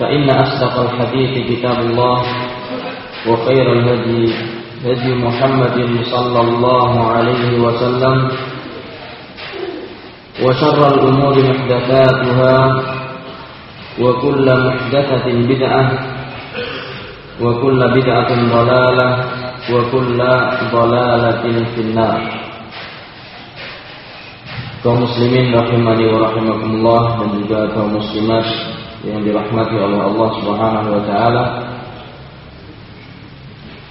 فإن أصدق الحديث كتاب الله وخير الهدي هدي محمد صلى الله عليه وسلم وشر الأمور محدثاتها وكل محدثة بدعة وكل بدعة ضلالة وكل ضلالة في النار. Kaum muslimin rahimani wa rahimakumullah dan juga kaum muslimat. Yang dirahmati oleh Allah Subhanahu wa taala.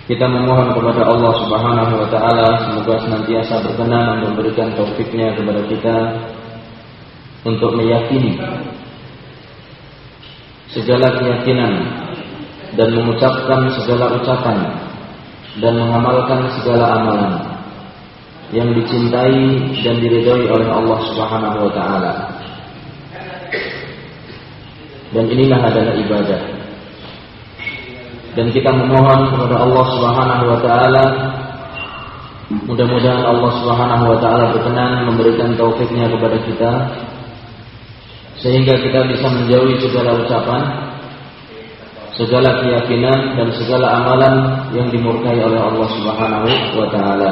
Kita memohon kepada Allah Subhanahu wa taala semoga senantiasa berkenan dan memberikan taufiknya kepada kita untuk meyakini segala keyakinan dan mengucapkan segala ucapan dan mengamalkan segala amalan yang dicintai dan diridhoi oleh Allah Subhanahu wa taala. Dan inilah adalah ibadah. Dan kita memohon kepada Allah Subhanahu wa taala mudah-mudahan Allah Subhanahu wa taala berkenan memberikan taufiknya kepada kita sehingga kita bisa menjauhi segala ucapan, segala keyakinan dan segala amalan yang dimurkai oleh Allah Subhanahu wa taala.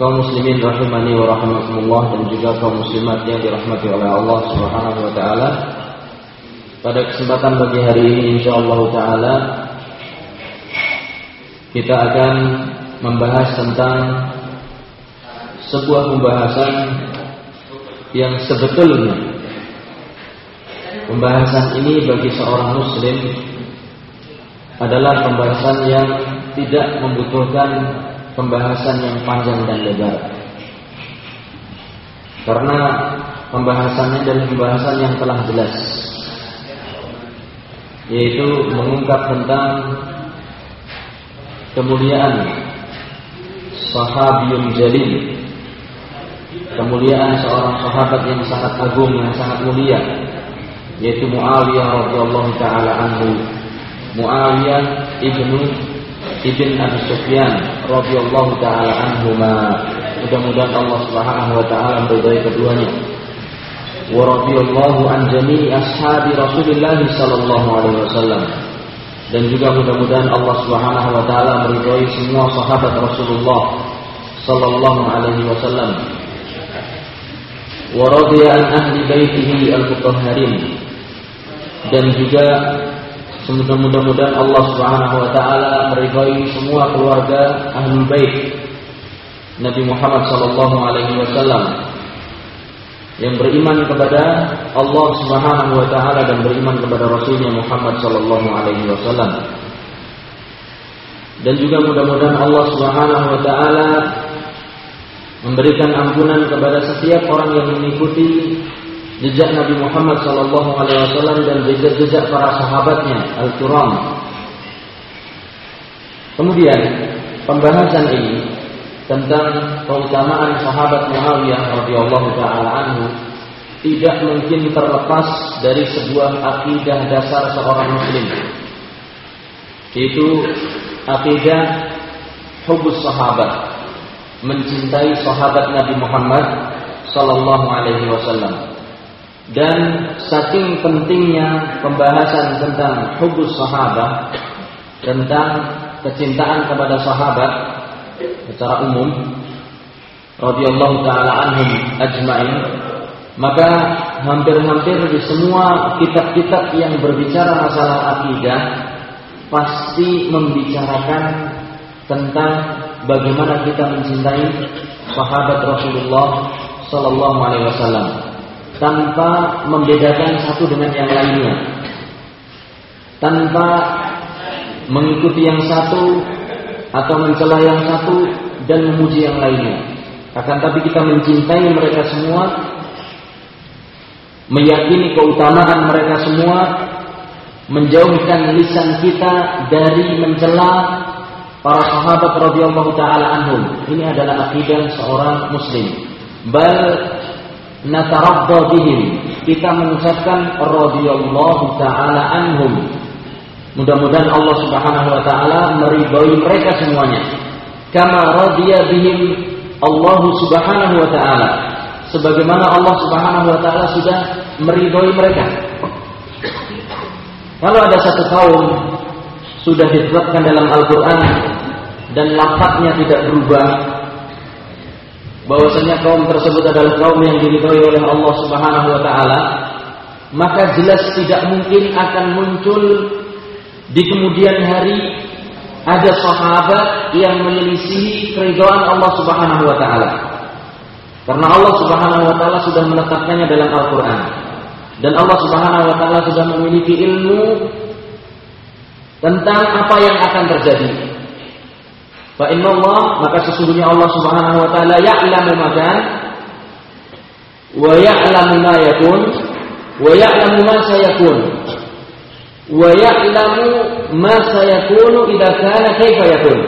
Kaum muslimin rahimani wa rahimakumullah dan juga kaum muslimat yang dirahmati oleh Allah Subhanahu wa taala. Pada kesempatan pagi hari ini insyaallah taala kita akan membahas tentang sebuah pembahasan yang sebetulnya pembahasan ini bagi seorang muslim adalah pembahasan yang tidak membutuhkan pembahasan yang panjang dan lebar. Karena pembahasannya adalah pembahasan yang telah jelas yaitu mengungkap tentang kemuliaan sahabiyun jalil. Kemuliaan seorang sahabat yang sangat agung yang sangat mulia yaitu Muawiyah radhiyallahu taala anhu. Muawiyah ibnu ibn Abi Sufyan radhiyallahu taala anhuma. Mudah-mudahan Allah Subhanahu wa taala meridai keduanya wa radhiyallahu an jami'i ashabi Rasulillah sallallahu alaihi wasallam. Dan juga mudah-mudahan Allah Subhanahu wa taala meridai semua sahabat Rasulullah sallallahu alaihi wasallam. Wa radiya an ahli baitihi al-mutahharin. Dan juga mudah-mudahan Allah Subhanahu wa taala meridai semua keluarga ahlul bait Nabi Muhammad sallallahu alaihi wasallam yang beriman kepada Allah Subhanahu wa taala dan beriman kepada Rasulnya Muhammad sallallahu alaihi wasallam. Dan juga mudah-mudahan Allah Subhanahu wa taala memberikan ampunan kepada setiap orang yang mengikuti jejak Nabi Muhammad sallallahu alaihi wasallam dan jejak-jejak para sahabatnya al-kiram. Kemudian pembahasan ini tentang keutamaan sahabat Muawiyah radhiyallahu taala anhu tidak mungkin terlepas dari sebuah akidah dasar seorang muslim yaitu akidah hubus sahabat, mencintai sahabat Nabi Muhammad sallallahu alaihi wasallam. Dan saking pentingnya pembahasan tentang hubus sahabat, tentang kecintaan kepada sahabat secara umum radhiyallahu taala anhum ajmain maka hampir-hampir di semua kitab-kitab yang berbicara masalah akidah pasti membicarakan tentang bagaimana kita mencintai sahabat Rasulullah sallallahu alaihi wasallam tanpa membedakan satu dengan yang lainnya. Tanpa mengikuti yang satu atau mencela yang satu dan memuji yang lainnya akan tapi kita mencintai mereka semua meyakini keutamaan mereka semua, menjauhkan lisan kita dari mencela para sahabat radhiyallahu taala anhum. Ini adalah akidah seorang muslim. Bal natarabba. Kita mengucapkan radhiyallahu taala anhum. Mudah-mudahan Allah Subhanahu wa taala meridhai mereka semuanya. Kama radiya bihim Allah Subhanahu wa taala. Sebagaimana Allah Subhanahu wa taala sudah meridhoi mereka. Kalau ada satu kaum sudah ditetapkan dalam Al-Quran dan lafadznya tidak berubah, bahwasanya kaum tersebut adalah kaum yang diridhoi oleh Allah Subhanahu wa taala, maka jelas tidak mungkin akan muncul di kemudian hari ada sahabat yang menyelisihi keridhaan Allah Subhanahu wa taala. Karena Allah Subhanahu wa taala sudah menetapkannya dalam Al-Qur'an. Dan Allah Subhanahu wa taala sudah memiliki ilmu tentang apa yang akan terjadi. Fa Allah maka sesungguhnya Allah Subhanahu wa taala ya'lamu makan wa ya'lamu ma yakun wa ya'lamu ma sayakun wa ya'lamu ma sayakunu idza kana kaifa yakun.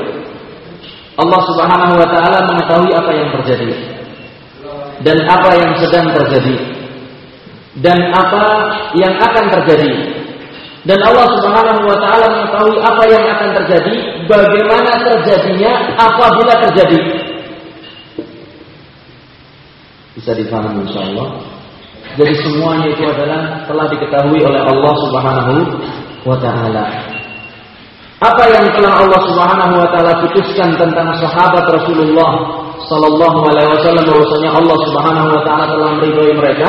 Allah Subhanahu wa taala mengetahui apa yang terjadi dan apa yang sedang terjadi dan apa yang akan terjadi. Dan Allah Subhanahu wa taala mengetahui apa yang akan terjadi, bagaimana terjadinya apabila terjadi. Bisa dipahami insyaallah. Jadi semuanya itu adalah telah diketahui oleh Allah Subhanahu wa taala. Apa yang telah Allah Subhanahu wa taala putuskan tentang sahabat Rasulullah sallallahu alaihi wasallam bahwasanya Allah Subhanahu wa taala telah meridhai mereka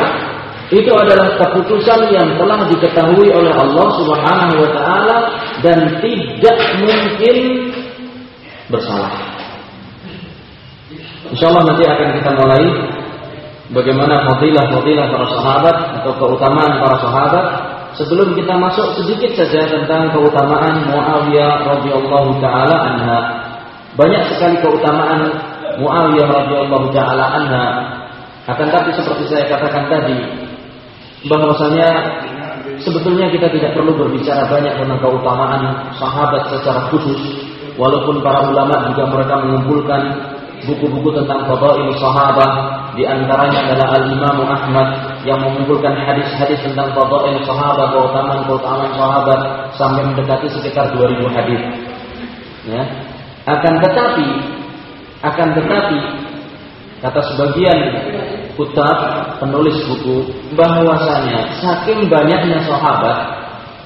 itu adalah keputusan yang telah diketahui oleh Allah Subhanahu wa taala dan tidak mungkin bersalah. Insyaallah nanti akan kita mulai bagaimana fadilah-fadilah para sahabat atau keutamaan para sahabat. Sebelum kita masuk sedikit saja tentang keutamaan Muawiyah radhiyallahu taala anha. Banyak sekali keutamaan Muawiyah radhiyallahu taala anha. Akan tapi seperti saya katakan tadi, bahwasanya sebetulnya kita tidak perlu berbicara banyak tentang keutamaan sahabat secara khusus walaupun para ulama juga mereka mengumpulkan buku-buku tentang fadail sahabat di antaranya adalah Al-Imam Ahmad yang mengumpulkan hadis-hadis tentang fadail sahabat keutamaan-keutamaan sahabat sampai mendekati sekitar 2000 hadis. Ya. Akan tetapi akan tetapi kata sebagian kutab penulis buku bahwasanya saking banyaknya sahabat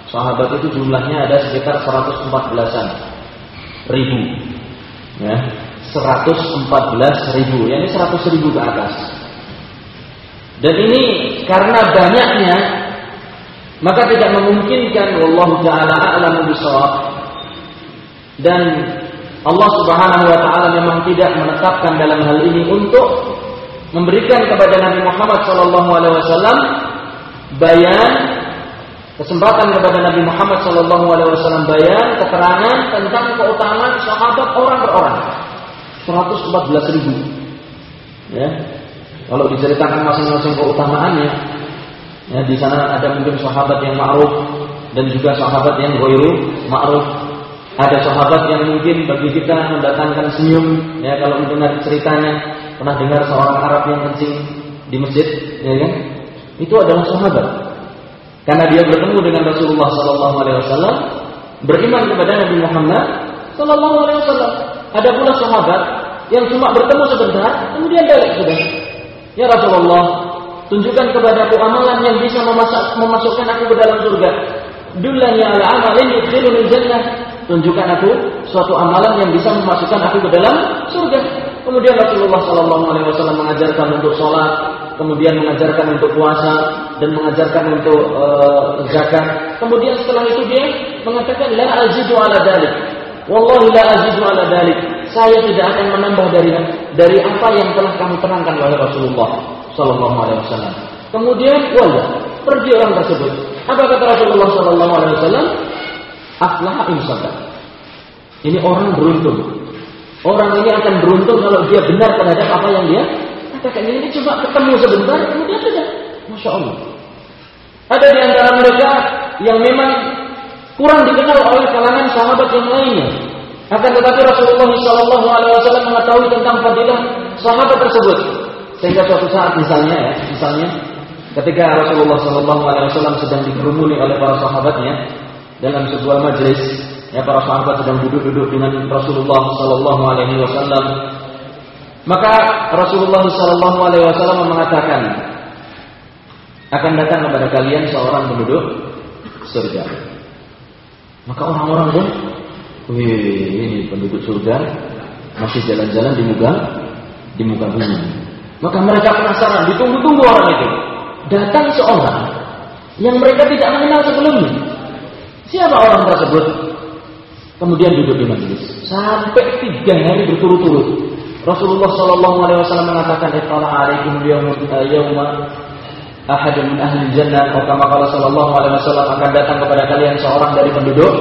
sahabat itu jumlahnya ada sekitar 114-an ribu. Ya 114 ribu. Ya ini 100 ribu ke atas. Dan ini karena banyaknya maka tidak memungkinkan Allah taala a'lamu bisawab. Dan Allah Subhanahu wa taala memang tidak menetapkan dalam hal ini untuk memberikan kepada Nabi Muhammad SAW bayan kesempatan kepada Nabi Muhammad SAW bayan keterangan tentang keutamaan sahabat orang per orang 114 ribu ya kalau diceritakan masing-masing keutamaannya ya di sana ada mungkin sahabat yang ma'ruf dan juga sahabat yang goiru ma'ruf ada sahabat yang mungkin bagi kita mendatangkan senyum ya kalau mendengar ceritanya Pernah dengar seorang Arab yang kencing di masjid, ya kan? Itu adalah sahabat. Karena dia bertemu dengan Rasulullah Sallallahu Alaihi Wasallam, beriman kepada Nabi Muhammad Sallallahu Alaihi Wasallam. Ada pula sahabat yang cuma bertemu sebentar, kemudian balik sudah. Ya Rasulullah, tunjukkan kepadaku amalan yang bisa memasak, memasukkan aku ke dalam surga. Dullani ala amalin yudkhiluni jannah. Tunjukkan aku suatu amalan yang bisa memasukkan aku ke dalam surga. Kemudian Rasulullah Sallallahu Alaihi Wasallam mengajarkan untuk sholat, kemudian mengajarkan untuk puasa dan mengajarkan untuk uh, zakat. Kemudian setelah itu dia mengatakan la azidu ala dalik. Wallahi la azidu ala dalik. Saya tidak akan menambah dari dari apa yang telah kamu terangkan oleh Rasulullah sallallahu alaihi wasallam. Kemudian wala pergi orang tersebut. Apa kata Rasulullah sallallahu alaihi wasallam? Aflaha in Ini orang beruntung. Orang ini akan beruntung kalau dia benar terhadap apa yang dia katakan. Ini cuma ketemu sebentar, kemudian sudah. Masya Allah. Ada di antara mereka yang memang kurang dikenal oleh kalangan sahabat yang lainnya. Akan tetapi Rasulullah Shallallahu Alaihi Wasallam mengetahui tentang fadilah sahabat tersebut. Sehingga suatu saat misalnya ya, misalnya ketika Rasulullah Shallallahu Alaihi Wasallam sedang dikerumuni oleh para sahabatnya dalam sebuah majelis, ya para sahabat sedang duduk-duduk dengan Rasulullah Shallallahu Alaihi Wasallam, maka Rasulullah Shallallahu Alaihi Wasallam mengatakan, akan datang kepada kalian seorang penduduk surga. Maka orang-orang pun, wih ini penduduk surga masih jalan-jalan di muka di muka bumi. Maka mereka penasaran, ditunggu-tunggu orang itu. Datang seorang yang mereka tidak mengenal sebelumnya. Siapa orang tersebut? Kemudian duduk di majelis sampai tiga hari berturut-turut. Rasulullah Shallallahu Alaihi Wasallam mengatakan, "Iqala alaikum yawma ahadun min ahli jannah. Atau kama qala sallallahu alaihi wasallam akan datang kepada kalian seorang dari penduduk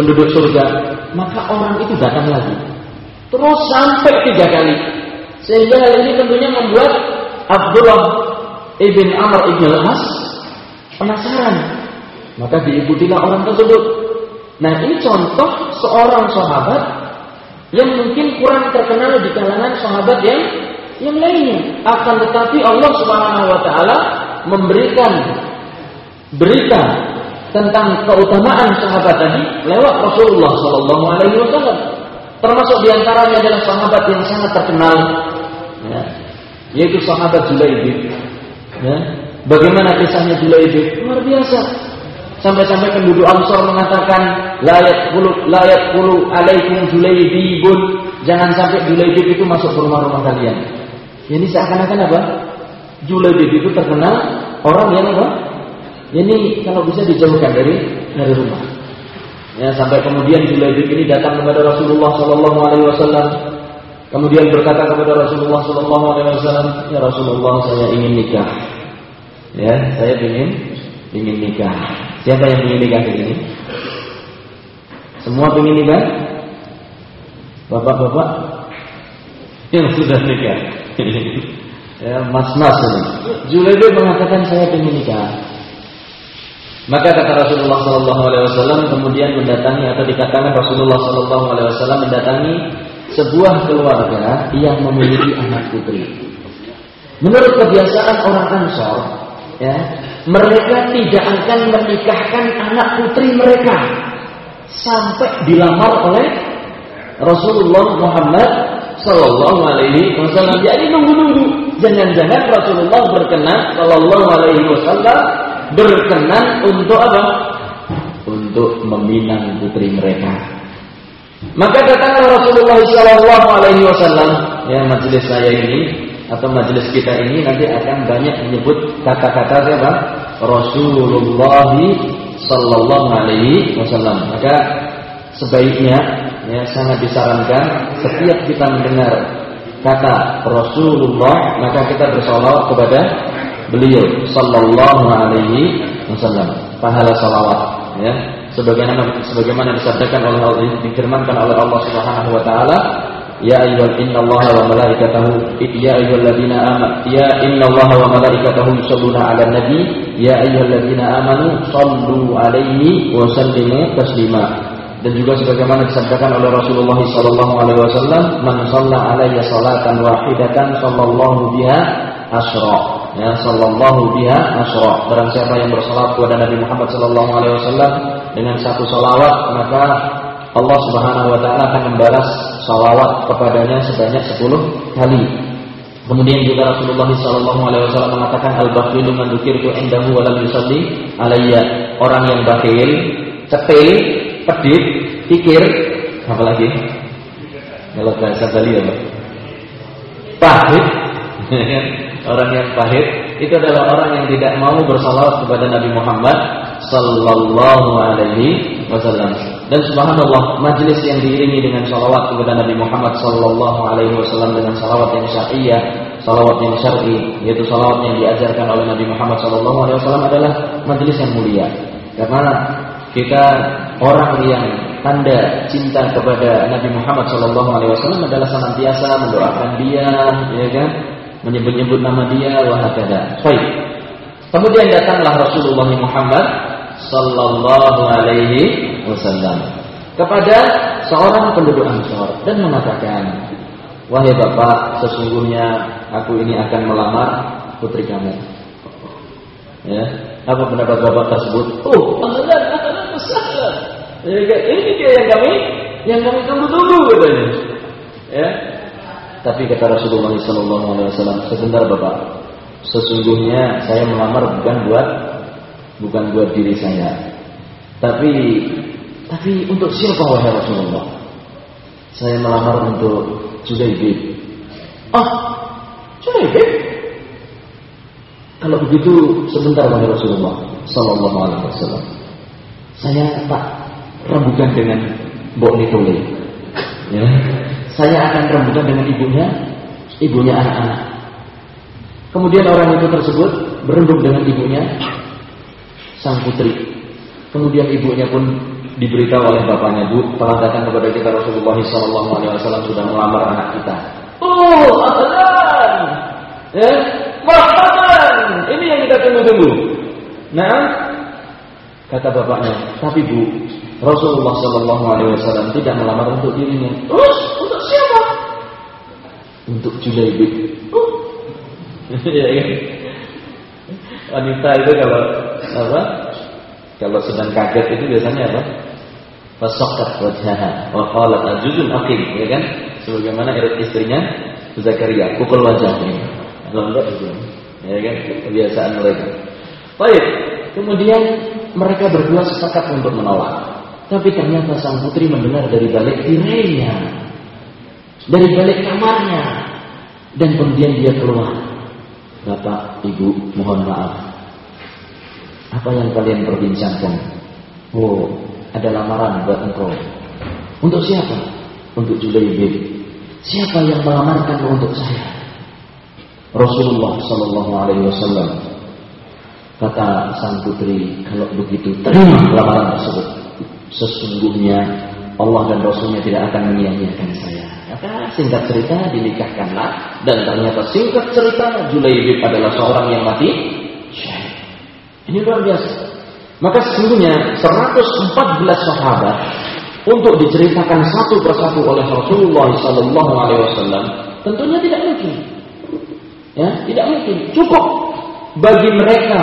penduduk surga. Maka orang itu datang lagi. Terus sampai tiga kali. Sehingga hal ini tentunya membuat Abdullah ibn Amr ibn al-As penasaran. Maka diikutilah orang tersebut. Nah ini contoh seorang sahabat yang mungkin kurang terkenal di kalangan sahabat yang yang lainnya. Akan tetapi Allah Subhanahu wa taala memberikan berita tentang keutamaan sahabat tadi lewat Rasulullah Shallallahu Alaihi Wasallam. Termasuk di antaranya adalah sahabat yang sangat terkenal, ya, yaitu sahabat Julaibib. Ya. Bagaimana kisahnya Julaibib? Luar biasa. Sampai-sampai penduduk Ansor mengatakan layak pulu layak pulu alaikum Julaibibun. Jangan sampai Julaibib itu masuk ke rumah-rumah kalian. Ini seakan-akan apa? Julaibib itu terkenal orang yang apa? Ini kalau bisa dijauhkan dari dari rumah. Ya, sampai kemudian Julaibib ini datang kepada Rasulullah Shallallahu Alaihi Wasallam. Kemudian berkata kepada Rasulullah Shallallahu Alaihi Wasallam, ya Rasulullah saya ingin nikah. Ya, saya ingin ingin nikah. Siapa yang ingin nikah di sini? Semua ingin nikah? Bapak-bapak yang sudah nikah. ya, mas-mas ini. Julaibib mengatakan saya ingin nikah. Maka kata Rasulullah Wasallam kemudian mendatangi atau dikatakan Rasulullah Wasallam mendatangi sebuah keluarga yang memiliki anak putri. Menurut kebiasaan orang Ansor, ya, mereka tidak akan menikahkan anak putri mereka sampai dilamar oleh Rasulullah Muhammad Sallallahu Alaihi Wasallam. Jadi nunggu-nunggu jangan-jangan Rasulullah berkenan Shallallahu Alaihi Wasallam berkenan untuk apa? Untuk meminang putri mereka. Maka datanglah Rasulullah Shallallahu Alaihi Wasallam ya majelis saya ini atau majelis kita ini nanti akan banyak menyebut kata-kata siapa? Rasulullah Sallallahu Alaihi Wasallam. Maka sebaiknya ya sangat disarankan setiap kita mendengar kata Rasulullah maka kita bersolawat kepada beliau sallallahu alaihi wasallam. Pahala salawat ya. Sebagaimana sebagaimana disabdakan oleh Allah difirmankan oleh Allah Subhanahu wa taala ya ayyuhal innallaha wa malaikatahu ya ayyuhalladzina amanu ya innallaha wa malaikatahu yusholluna 'alan nabi ya ayyuhalladzina amanu sallu 'alaihi wa sallimu taslima dan juga sebagaimana disabdakan oleh Rasulullah sallallahu alaihi wasallam man shalla alayya salatan wahidatan sallallahu biha asra ya sallallahu biha asra barang siapa yang bersalat kepada Nabi Muhammad sallallahu alaihi wasallam dengan satu salawat maka Allah Subhanahu wa taala akan membalas salawat kepadanya sebanyak 10 kali. Kemudian juga Rasulullah sallallahu alaihi wasallam mengatakan al-bakhilu man dzukirtu indahu wa lam yusalli alayya. Orang yang bakhil, cetil, pedit, pikir, apa lagi? Kalau bahasa Bali apa? Pahit. orang yang pahit itu adalah orang yang tidak mau bersalawat kepada Nabi Muhammad sallallahu alaihi wasallam. Dan subhanallah, majelis yang diiringi dengan salawat kepada Nabi Muhammad sallallahu alaihi wasallam dengan salawat yang syariah, salawat yang syar'i, yaitu salawat yang diajarkan oleh Nabi Muhammad sallallahu alaihi wasallam adalah majelis yang mulia. Karena kita orang yang tanda cinta kepada Nabi Muhammad wasallam adalah senantiasa mendoakan dia, ya kan? Menyebut-nyebut nama dia wahakada. Baik. Kemudian datanglah Rasulullah Muhammad sallallahu alaihi wasallam kepada seorang penduduk Ansor dan mengatakan, "Wahai Bapak, sesungguhnya aku ini akan melamar putri kamu." Ya, apa pendapat Bapak tersebut? Oh. Ya, ini dia yang kami yang kami tunggu-tunggu katanya. Ya. Tapi kata Rasulullah SAW, sebentar Bapak, sesungguhnya saya melamar bukan buat bukan buat diri saya. Tapi tapi untuk siapa wahai Rasulullah? Saya melamar untuk Judaibib. Ah, Judaibib? Kalau begitu sebentar wahai Rasulullah Sallallahu Alaihi Wasallam. Saya tak rembukan dengan Mbok Nitole. Ya. Saya akan rembukan dengan ibunya, ibunya anak-anak. Kemudian orang itu tersebut berembuk dengan ibunya, sang putri. Kemudian ibunya pun diberitahu oleh bapaknya, Bu, telah datang kepada kita Rasulullah SAW sudah melamar anak kita. Oh, ahlan. Ya, marhaban. Ini yang kita tunggu-tunggu. Nah, kata bapaknya, tapi Bu, Rasulullah SAW tidak melamar untuk dirinya. Terus untuk siapa? Untuk Julaibib. Oh. ya, ya. Wanita itu kalau apa? Kalau sedang kaget itu biasanya apa? Fasakat wajhaha wa qalat ajuzun aqim, ya kan? Sebagaimana istrinya Zakaria pukul wajahnya. Kalau enggak itu. Ya kan? Kebiasaan mereka. Baik, kemudian mereka berdua sepakat untuk menolak. Tapi ternyata sang putri mendengar dari balik tirainya, dari balik kamarnya, dan kemudian dia keluar. Bapak, Ibu, mohon maaf. Apa yang kalian perbincangkan? Oh, ada lamaran buat engkau. Untuk siapa? Untuk Julaibib. Siapa yang melamarkan untuk saya? Rasulullah Sallallahu Alaihi Wasallam. Kata sang putri, kalau begitu terima lamaran tersebut. Sesungguhnya Allah dan Rasulnya tidak akan menyia-nyiakan saya. Maka singkat cerita dinikahkanlah dan ternyata singkat cerita Julaibib adalah seorang yang mati syahid. Ini luar biasa. Maka sesungguhnya 114 sahabat untuk diceritakan satu persatu oleh Rasulullah Sallallahu Alaihi Wasallam tentunya tidak mungkin. Ya, tidak mungkin. Cukup bagi mereka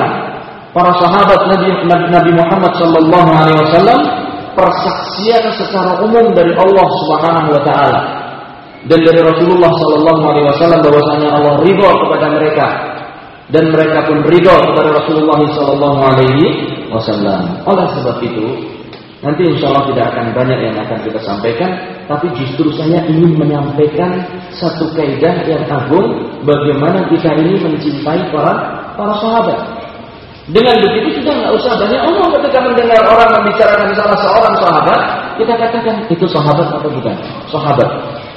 para sahabat Nabi, Nabi Muhammad Sallallahu Alaihi Wasallam persaksian secara umum dari Allah Subhanahu Wa Taala dan dari Rasulullah Sallallahu Alaihi Wasallam bahwasanya Allah ridho kepada mereka dan mereka pun ridho kepada Rasulullah Sallallahu Alaihi Wasallam. Oleh sebab itu, nanti insya Allah tidak akan banyak yang akan kita sampaikan, tapi justru saya ingin menyampaikan satu kaidah yang agung bagaimana kita ini mencintai para para sahabat. Dengan begitu kita nggak usah banyak omong ketika mendengar orang membicarakan salah seorang sahabat, kita katakan itu sahabat atau bukan? Sahabat.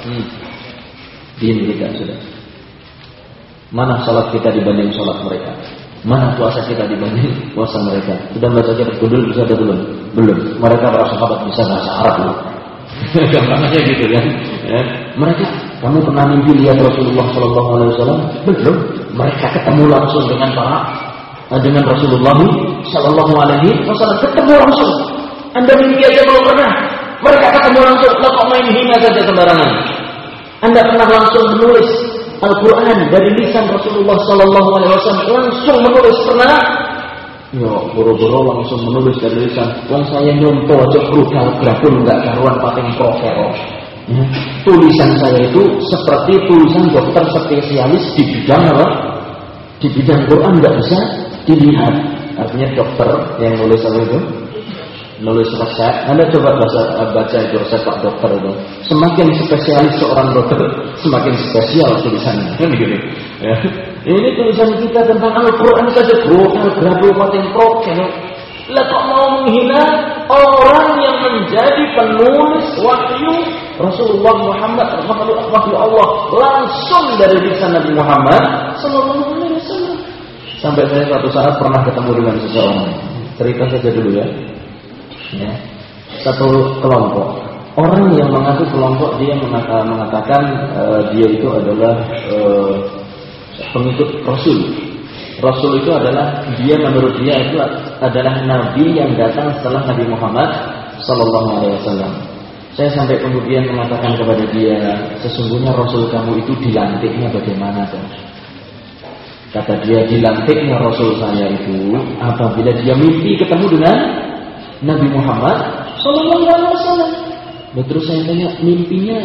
Hmm. Diam kita sudah. Mana salat kita dibanding salat mereka? Mana puasa kita dibanding puasa mereka? Sudah baca kitab kudul bisa atau belum? Belum. Mereka para sahabat bisa bahasa Arab loh. Gampangnya gitu kan. Ya. Mereka, kamu pernah mimpi lihat Rasulullah Shallallahu Alaihi Wasallam? Belum. Mereka ketemu langsung dengan para dengan Rasulullah Shallallahu Alaihi Wasallam ketemu langsung. Anda mimpi aja belum pernah. Mereka ketemu langsung. Lo kok main hina saja sembarangan? Anda pernah langsung menulis Al-Quran dari lisan Rasulullah Sallallahu Alaihi Wasallam langsung menulis pernah Yo, boro-boro langsung menulis dari tulisan. Wong saya nyontoh aja rudal grabun nggak karuan pating prokero. Ya. Tulisan saya itu seperti tulisan dokter spesialis di bidang apa? Di bidang Quran nggak bisa dilihat. Artinya dokter yang nulis apa itu? Nulis resep. Anda coba baca, baca itu resep Pak Dokter itu. Semakin spesialis seorang dokter, semakin spesial tulisannya. Kan gitu. Ya. Ini tulisan kita tentang Al-Quran saja bro, grabu pating proken. Lah kok mau menghina orang yang menjadi penulis wahyu Rasulullah Muhammad wahyu Allah langsung dari lisan Nabi Muhammad Sallallahu Alaihi Wasallam. Sampai saya suatu saat pernah ketemu dengan seseorang. Cerita saja dulu ya. ya. Satu kelompok. Orang yang mengaku kelompok dia mengatakan uh, dia itu adalah uh, pengikut Rasul. Rasul itu adalah dia menurut dia itu adalah nabi yang datang setelah Nabi Muhammad Sallallahu Alaihi Wasallam. Saya sampai kemudian mengatakan kepada dia, sesungguhnya Rasul kamu itu dilantiknya bagaimana kan? Kata dia, dilantiknya Rasul saya itu apabila dia mimpi ketemu dengan Nabi Muhammad Sallallahu Alaihi Wasallam. Terus saya tanya, mimpinya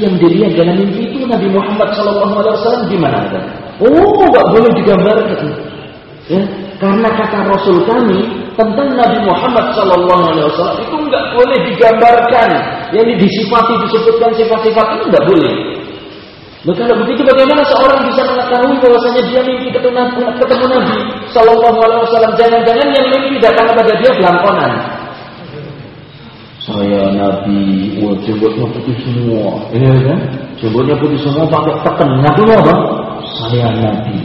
yang dilihat dalam mimpi itu Nabi Muhammad Sallallahu Alaihi Wasallam gimana ada? Oh, nggak boleh digambarkan. Ya, karena kata Rasul kami tentang Nabi Muhammad Sallallahu Alaihi Wasallam itu nggak boleh digambarkan. Yang disifati disebutkan sifat-sifat itu nggak boleh. Nah, kalau begitu bagaimana seorang bisa mengetahui bahwasanya dia mimpi ketemu, ketemu Nabi Sallallahu Alaihi Wasallam? Jangan-jangan yang mimpi datang kepada dia belangkonan. Saya Nabi, wah jenggotnya putih semua, iya kan? Jenggotnya putih semua pakai teken, ngakunya apa? Saya Nabi.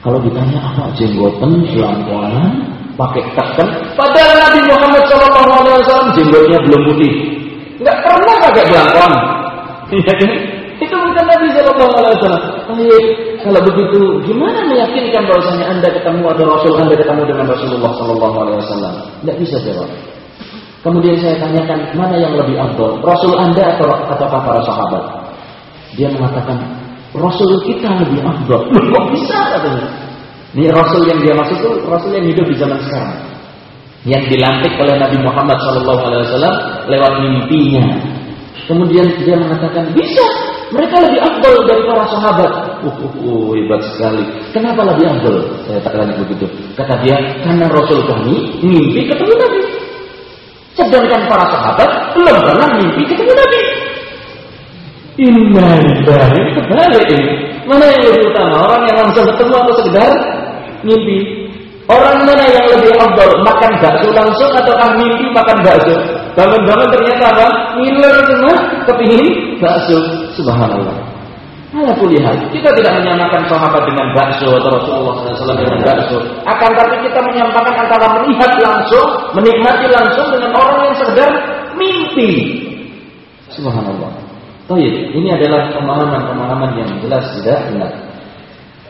Kalau ditanya apa jenggotan, selangkuanan, pakai teken, padahal Nabi Muhammad SAW jenggotnya belum putih, nggak pernah pakai belangkon, iya kan? Itu bukan Nabi Shallallahu Alaihi Wasallam. kalau begitu, gimana meyakinkan bahwasanya anda ketemu ada Rasul, anda ketemu dengan Rasulullah Shallallahu Alaihi Wasallam? Tidak bisa jawab. Kemudian saya tanyakan mana yang lebih abdul, Rasul Anda atau ataukah para sahabat? Dia mengatakan Rasul kita lebih abdul. Kok bisa katanya? Ini Rasul yang dia maksud itu Rasul yang hidup di zaman sekarang, yang dilantik oleh Nabi Muhammad SAW lewat mimpinya. Kemudian dia mengatakan bisa, mereka lebih abdul dari para sahabat. Uh, uh, uh, hebat sekali. Kenapa lebih abdul? Saya tak tanya begitu. Kata dia, karena Rasul kami mimpi ketemu Nabi. Sedangkan para sahabat belum pernah mimpi ketemu Nabi. Innalillahi kebalik ini. Mana yang lebih utama? Orang yang langsung ketemu atau sekedar mimpi? Orang mana yang lebih afdal? Makan bakso langsung atau mimpi makan bakso? Bangun-bangun ternyata apa? Ngiler semua kepingin bakso. Subhanallah. Ala kulihat, kita tidak menyamakan sahabat dengan bakso atau Rasulullah SAW dengan bakso. Akan tapi kita menyamakan antara melihat langsung, menikmati langsung dengan orang yang sekedar mimpi. Subhanallah. Baik, ini adalah pemahaman-pemahaman yang jelas tidak benar.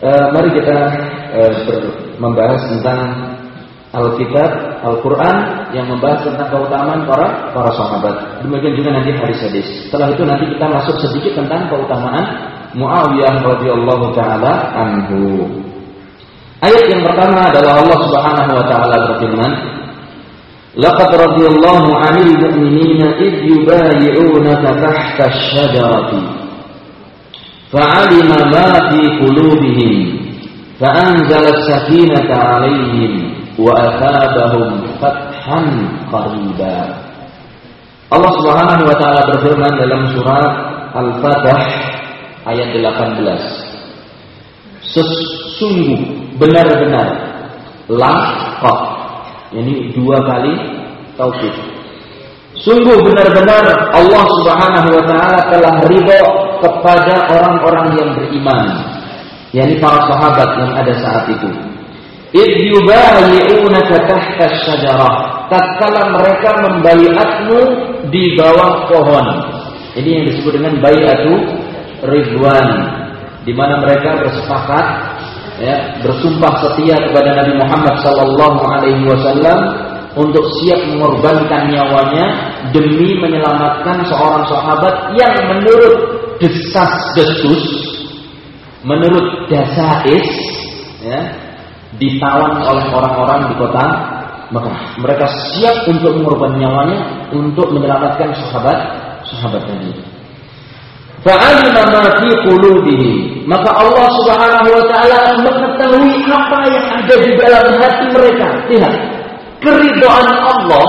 E, mari kita e, membahas tentang Alkitab, Al-Quran yang membahas tentang keutamaan para para sahabat. Demikian juga nanti hadis-hadis. Setelah itu nanti kita masuk sedikit tentang keutamaan Muawiyah radhiyallahu taala anhu. Ayat yang pertama adalah Allah Subhanahu wa taala berfirman, "Laqad radhiyallahu 'anil mu'minina id yubayyi'unaka tahta asy-syajarati fa'alima ma fi qulubihim fa'anzala as-sakinata 'alaihim wa athabahum fathan qariba." Allah Subhanahu wa taala berfirman dalam surat Al-Fatih ayat 18. Sesungguh benar-benar laqad. Ini dua kali taukid. Sungguh benar-benar Allah Subhanahu wa taala telah ridho kepada orang-orang yang beriman, yakni para sahabat yang ada saat itu. Id yubayi'unaka tahta syajarah. Tatkala mereka membaiatmu di bawah pohon. Ini yang disebut dengan baiatu Ridwan di mana mereka bersepakat ya, bersumpah setia kepada Nabi Muhammad sallallahu alaihi wasallam untuk siap mengorbankan nyawanya demi menyelamatkan seorang sahabat yang menurut desas-desus menurut dasais ya, ditawan oleh orang-orang di kota Mekah. Mereka siap untuk mengorbankan nyawanya untuk menyelamatkan sahabat sahabat Nabi. Fa'alima ma fi qulubihim. Maka Allah Subhanahu wa taala mengetahui apa yang ada di dalam hati mereka. Lihat, keridhaan Allah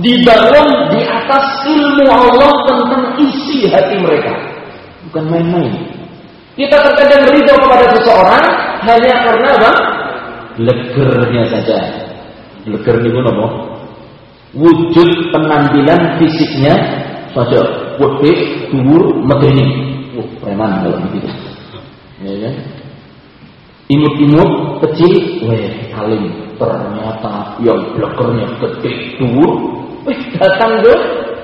dibangun di atas ilmu Allah tentang isi hati mereka. Bukan main-main. Kita terkadang ridho kepada seseorang hanya karena apa? Legernya saja. Leger niku napa? Wujud penampilan fisiknya saja. Wedek, dhuwur, medeni. Wah, preman kalau begitu. Ya kan? Imut-imut kecil, weh, alim. Ternyata yang blekernya gede, dhuwur, eh datang ke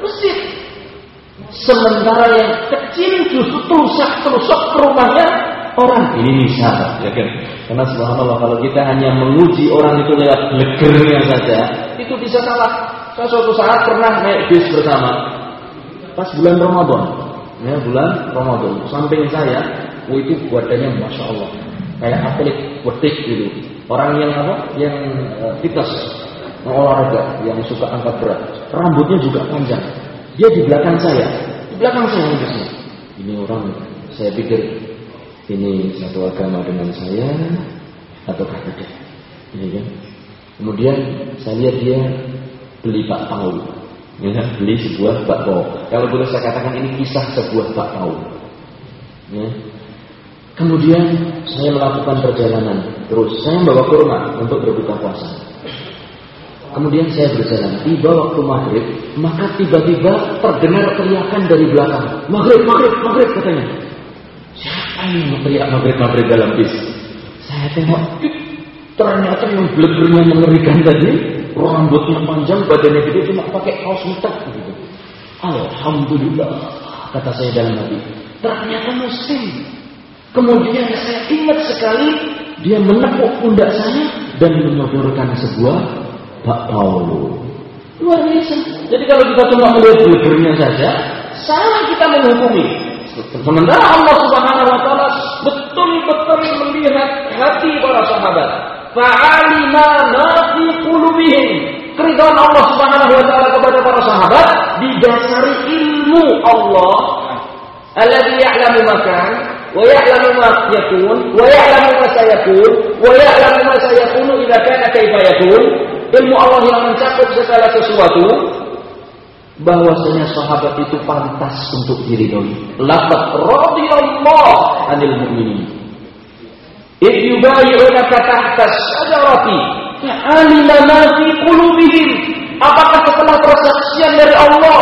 masjid. Sementara yang kecil justru terusak-terusuk ke rumahnya orang. Ini misal, ya kan? Karena subhanallah kalau kita hanya menguji orang itu lewat legernya saja, itu bisa salah. Saya suatu saat pernah naik bis bersama, pas bulan Ramadan, ya bulan Ramadan. Samping saya, oh itu badannya masya Allah, kayak atlet wetik gitu. Orang yang apa? Yang uh, olahraga, yang suka angkat berat. Rambutnya juga panjang. Dia di belakang saya, di belakang saya. Ini orang, saya pikir ini satu agama dengan saya atau tidak? Ini kan? Kemudian saya lihat dia beli bakpao, ya kan? Beli sebuah bakpao. Kalau boleh saya katakan ini kisah sebuah bakpao. Ya. Kemudian saya melakukan perjalanan terus. Saya membawa kurma untuk berbuka puasa. Kemudian saya berjalan, tiba waktu maghrib, maka tiba-tiba terdengar teriakan dari belakang. Maghrib, maghrib, maghrib katanya. Siapa yang teriak maghrib, maghrib dalam bis? Saya tengok, ternyata yang blegernya mengerikan tadi, rambutnya panjang, badannya gede, cuma pakai kaos hitam gitu. Alhamdulillah, kata saya dalam hati. Ternyata muslim. Kemudian saya ingat sekali dia menepuk pundak saya dan menyodorkan sebuah bakpao. Luar biasa. Jadi kalau kita cuma melihat blegernya saja, salah kita menghukumi. Sementara Allah Subhanahu wa taala betul-betul melihat hati para sahabat. Fa'alima ma fi qulubihim. Keridhaan Allah Subhanahu wa taala kepada para sahabat didasari ilmu Allah alladzi ya'lamu makan wa ya'lamu ma yakun wa ya'lamu ma sayakun wa ya'lamu ma sayakunu idza kana kaifa yakun ilmu Allah yang mencakup segala sesuatu bahwasanya sahabat itu pantas untuk diridhoi. Laqad radiyallahu 'anil mu'minin. Id yubayyi'unaka tahta syajarati fa'alima ma fi qulubihim. Apakah setelah persaksian dari Allah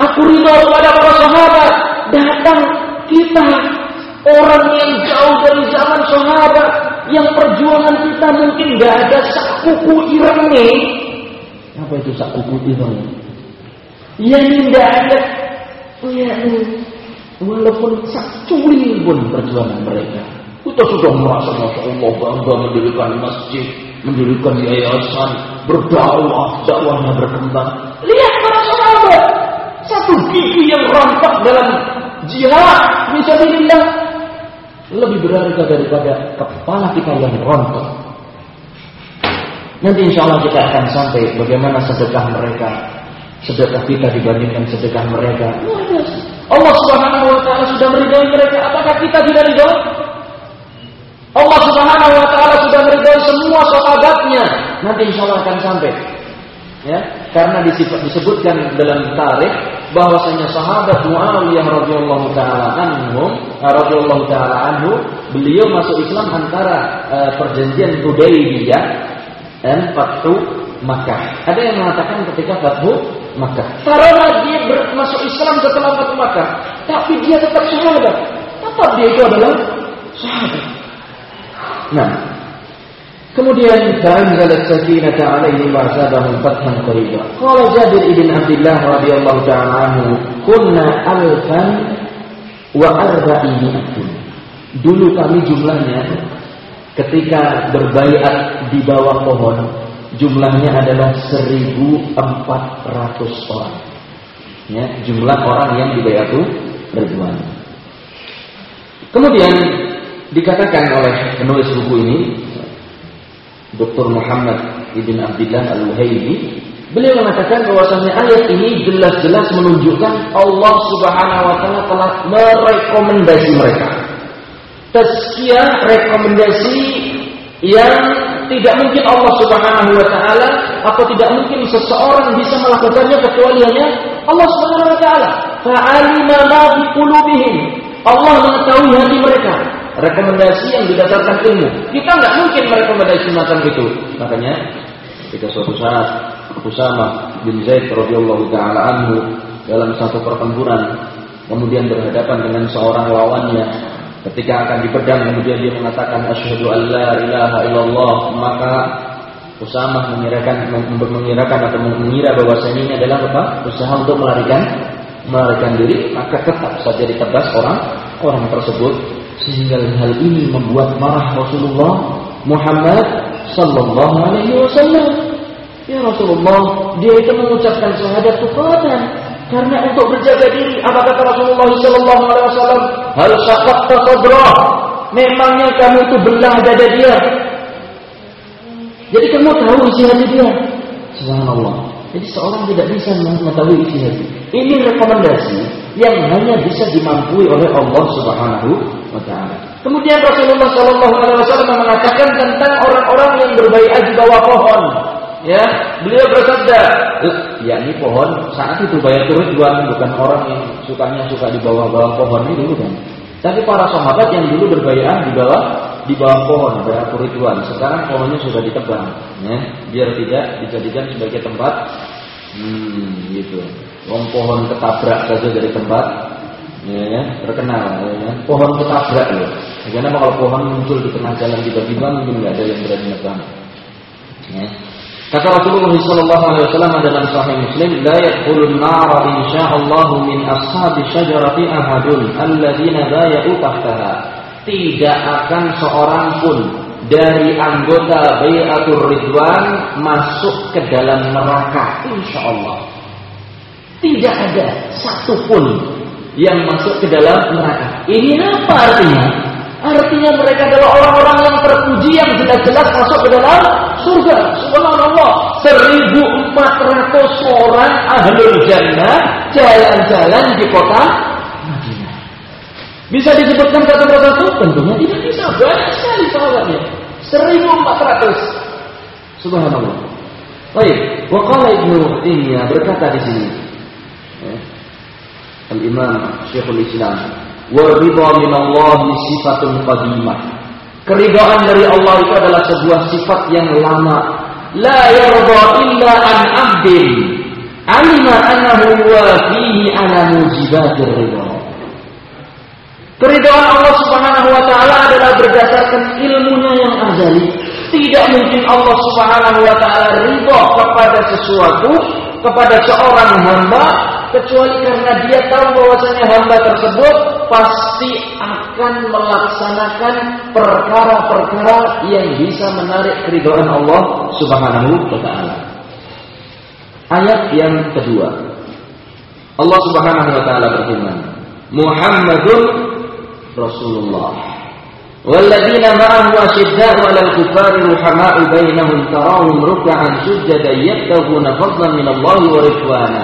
aku ridho kepada para sahabat? Datang kita orang yang jauh dari zaman sahabat yang perjuangan kita mungkin gak ada sakuku irengnya apa itu sakuku irengnya yang tidak ada. Ya, walaupun curi pun perjuangan mereka. Kita sudah merasa masya Allah bangga mendirikan masjid mendirikan yayasan berdakwah dakwahnya berkembang. Lihat para sahabat. Satu gigi yang rontok dalam jihad bisa dibilang lebih berharga daripada kepala kita yang rontok. Nanti insya Allah kita akan sampai bagaimana sedekah mereka, sedekah kita dibandingkan sedekah mereka. Allah Subhanahu Wa Taala sudah meridai mereka. Apakah kita tidak ridho? Allah Subhanahu Wa Taala sudah meridai semua sahabatnya. Nanti insya Allah akan sampai. Ya, karena disebutkan dalam tarikh bahwasanya sahabat Muawiyah radhiyallahu taala anhu radhiyallahu taala anhu beliau masuk Islam antara uh, perjanjian Hudaybiyah dan Fathu Makkah. Ada yang mengatakan ketika Fathu Makkah. Karena dia masuk Islam setelah Fathu Makkah, tapi dia tetap sahabat. Tetap dia itu adalah sahabat. Nah, kemudian tanzalat sakinata alaihi wa sabahum fathan qariba. Kalau Jabir ibn Abdullah radhiyallahu ta'ala anhu, "Kunna alfan wa arba'imi'atin." Dulu kami jumlahnya ketika berbaiat di bawah pohon jumlahnya adalah 1400 orang. Ya, jumlah orang yang dibaiatu Ridwan. Kemudian dikatakan oleh penulis buku ini Dr. Muhammad Ibn Abdullah Al-Wahibi beliau mengatakan bahwasanya ayat ini jelas-jelas menunjukkan Allah Subhanahu wa taala telah merekomendasi mereka. Tazkiyah rekomendasi yang tidak mungkin Allah Subhanahu wa taala atau tidak mungkin seseorang bisa melakukannya kecuali hanya Allah Subhanahu wa taala. Fa'alima ma bi qulubihim. Allah mengetahui hati mereka. Rekomendasi yang didasarkan ilmu. Kita nggak mungkin merekomendasi macam itu. Makanya ketika suatu saat Usama bin Zaid radhiyallahu taala anhu dalam satu pertempuran kemudian berhadapan dengan seorang lawannya ketika akan dipedang kemudian dia mengatakan asyhadu an la ilaha illallah maka Usama mengirakan mengirakan atau mengira bahwasanya ini adalah apa? Usaha untuk melarikan melarikan diri, maka tetap saja ditebas orang orang tersebut sehingga hal ini membuat marah Rasulullah Muhammad sallallahu alaihi wasallam. Ya Rasulullah, dia itu mengucapkan syahadat kekuatan karena untuk berjaga diri. Apa kata Rasulullah sallallahu alaihi wasallam? Hal sadrah. Memangnya kamu itu belah dada dia jadi kamu tahu isi hati dia. Subhanallah. Jadi seorang tidak bisa mengetahui isi hati. Ini rekomendasi yang hanya bisa dimampui oleh Allah Subhanahu wa taala. Kemudian Rasulullah Shallallahu alaihi wasallam mengatakan tentang orang-orang yang berbaikat di bawah pohon. Ya, beliau bersabda, ya ini pohon saat itu bayar ridwan bukan orang yang sukanya suka di bawah-bawah pohon itu bukan. Tapi para sahabat yang dulu berbaikat di bawah di bawah pohon Ridwan. Sekarang pohonnya sudah ditebang, ya, biar tidak dijadikan sebagai tempat hmm, gitu. Wong pohon ketabrak saja dari tempat ya, ya terkenal ya, ya. pohon ketabrak loh. Karena kalau pohon muncul di tengah jalan tiba-tiba mungkin nggak ada yang berani nebang. Ya. Kata Rasulullah sallallahu alaihi wasallam dalam sahih Muslim, "La yadkhulun nara insyaallah min ashabi syajarati ahadun alladziina bay'u tahtaha." tidak akan seorang pun dari anggota Bayatul Ridwan masuk ke dalam neraka insya Allah tidak ada satu pun yang masuk ke dalam neraka. Ini apa artinya artinya mereka adalah orang-orang yang terpuji yang tidak jelas masuk ke dalam surga subhanallah 1400 orang ahlul jannah jalan-jalan di kota bisa disebutkan satu persatu? Tentunya tidak bisa. Banyak sekali sahabatnya. 1400. Subhanallah. Baik, waqala Ibnu Taimiyah berkata di sini. Ya. Al-Imam Syekhul Islam, "Wa ridha min Allah sifatun qadimah." Keridhaan dari Allah itu adalah sebuah sifat yang lama. La yarda illa an abdin alima annahu yuwafihi ala mujibatir ridha. Keridhaan Allah Subhanahu wa taala adalah berdasarkan ilmunya yang azali. Tidak mungkin Allah Subhanahu wa taala ridho kepada sesuatu kepada seorang hamba kecuali karena dia tahu bahwasanya hamba tersebut pasti akan melaksanakan perkara-perkara yang bisa menarik keridhaan Allah Subhanahu wa taala. Ayat yang kedua. Allah Subhanahu wa taala berfirman, Muhammadun Rasulullah. والذين معه أشداء على الكفار رحماء بينهم تراهم ركعا سجدا يبتغون فضلا من الله ورضوانا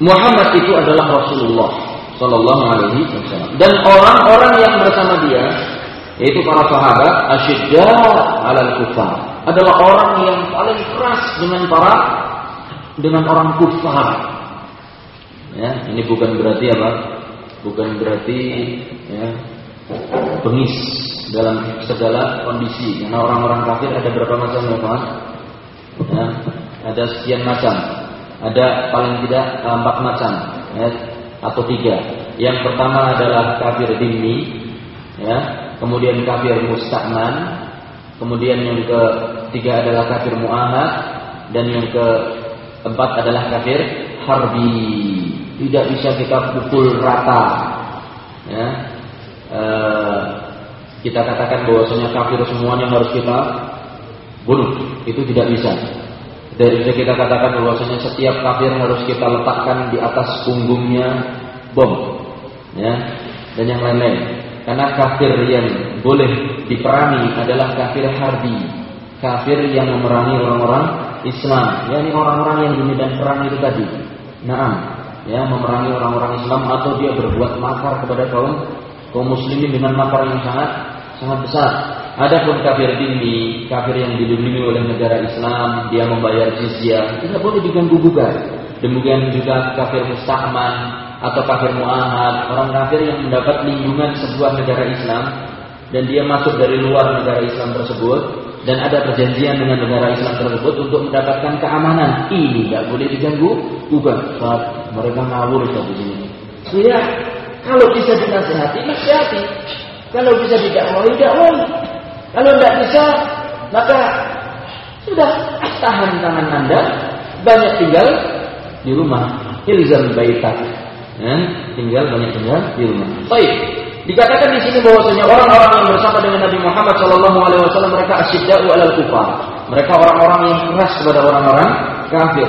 Muhammad itu adalah Rasulullah Sallallahu Alaihi Wasallam dan orang-orang yang bersama dia yaitu para sahabat asyidda alal kufar adalah orang yang paling keras dengan para dengan orang kufar Ya, ini bukan berarti apa? Bukan berarti ya, bengis dalam segala kondisi. Karena orang-orang kafir ada berapa macam ya, kawan? Ya, ada sekian macam. Ada paling tidak empat macam, ya, atau tiga. Yang pertama adalah kafir dini, ya, kemudian kafir musta'man, kemudian yang ke ketiga adalah kafir mu'ahad dan yang keempat adalah kafir harbi. Tidak bisa kita pukul rata. Ya. E, kita katakan bahwasanya kafir semuanya harus kita bunuh. Itu tidak bisa. Dari itu kita katakan bahwasanya setiap kafir harus kita letakkan di atas punggungnya bom. Ya. Dan yang lain-lain. Karena kafir yang boleh diperangi adalah kafir harbi. Kafir yang memerangi orang-orang Islam. yakni orang-orang yang di medan perang itu tadi. Nah, ya memerangi orang-orang Islam atau dia berbuat makar kepada kaum kaum muslimin dengan makar yang sangat sangat besar. Adapun kafir dini, kafir yang dilindungi oleh negara Islam, dia membayar jizyah, tidak boleh diganggu gugat. Demikian juga kafir musta'man atau kafir mu'ahad, orang kafir yang mendapat lindungan sebuah negara Islam dan dia masuk dari luar negara Islam tersebut dan ada perjanjian dengan negara Islam tersebut untuk mendapatkan keamanan. Ini tidak boleh diganggu gugat saat mereka ngawur di sini. Ya, kalau bisa dinasihati, nasihati. Kalau bisa didakwai, dakwai. Kalau tidak bisa, maka sudah tahan tangan anda. Banyak tinggal di rumah. Ilzam baitak. Ya, tinggal banyak tinggal di rumah. Baik. Dikatakan di sini bahwasanya orang-orang yang bersama dengan Nabi Muhammad Shallallahu Alaihi Wasallam mereka asyiddau alal kufar. Mereka orang-orang yang keras kepada orang-orang kafir.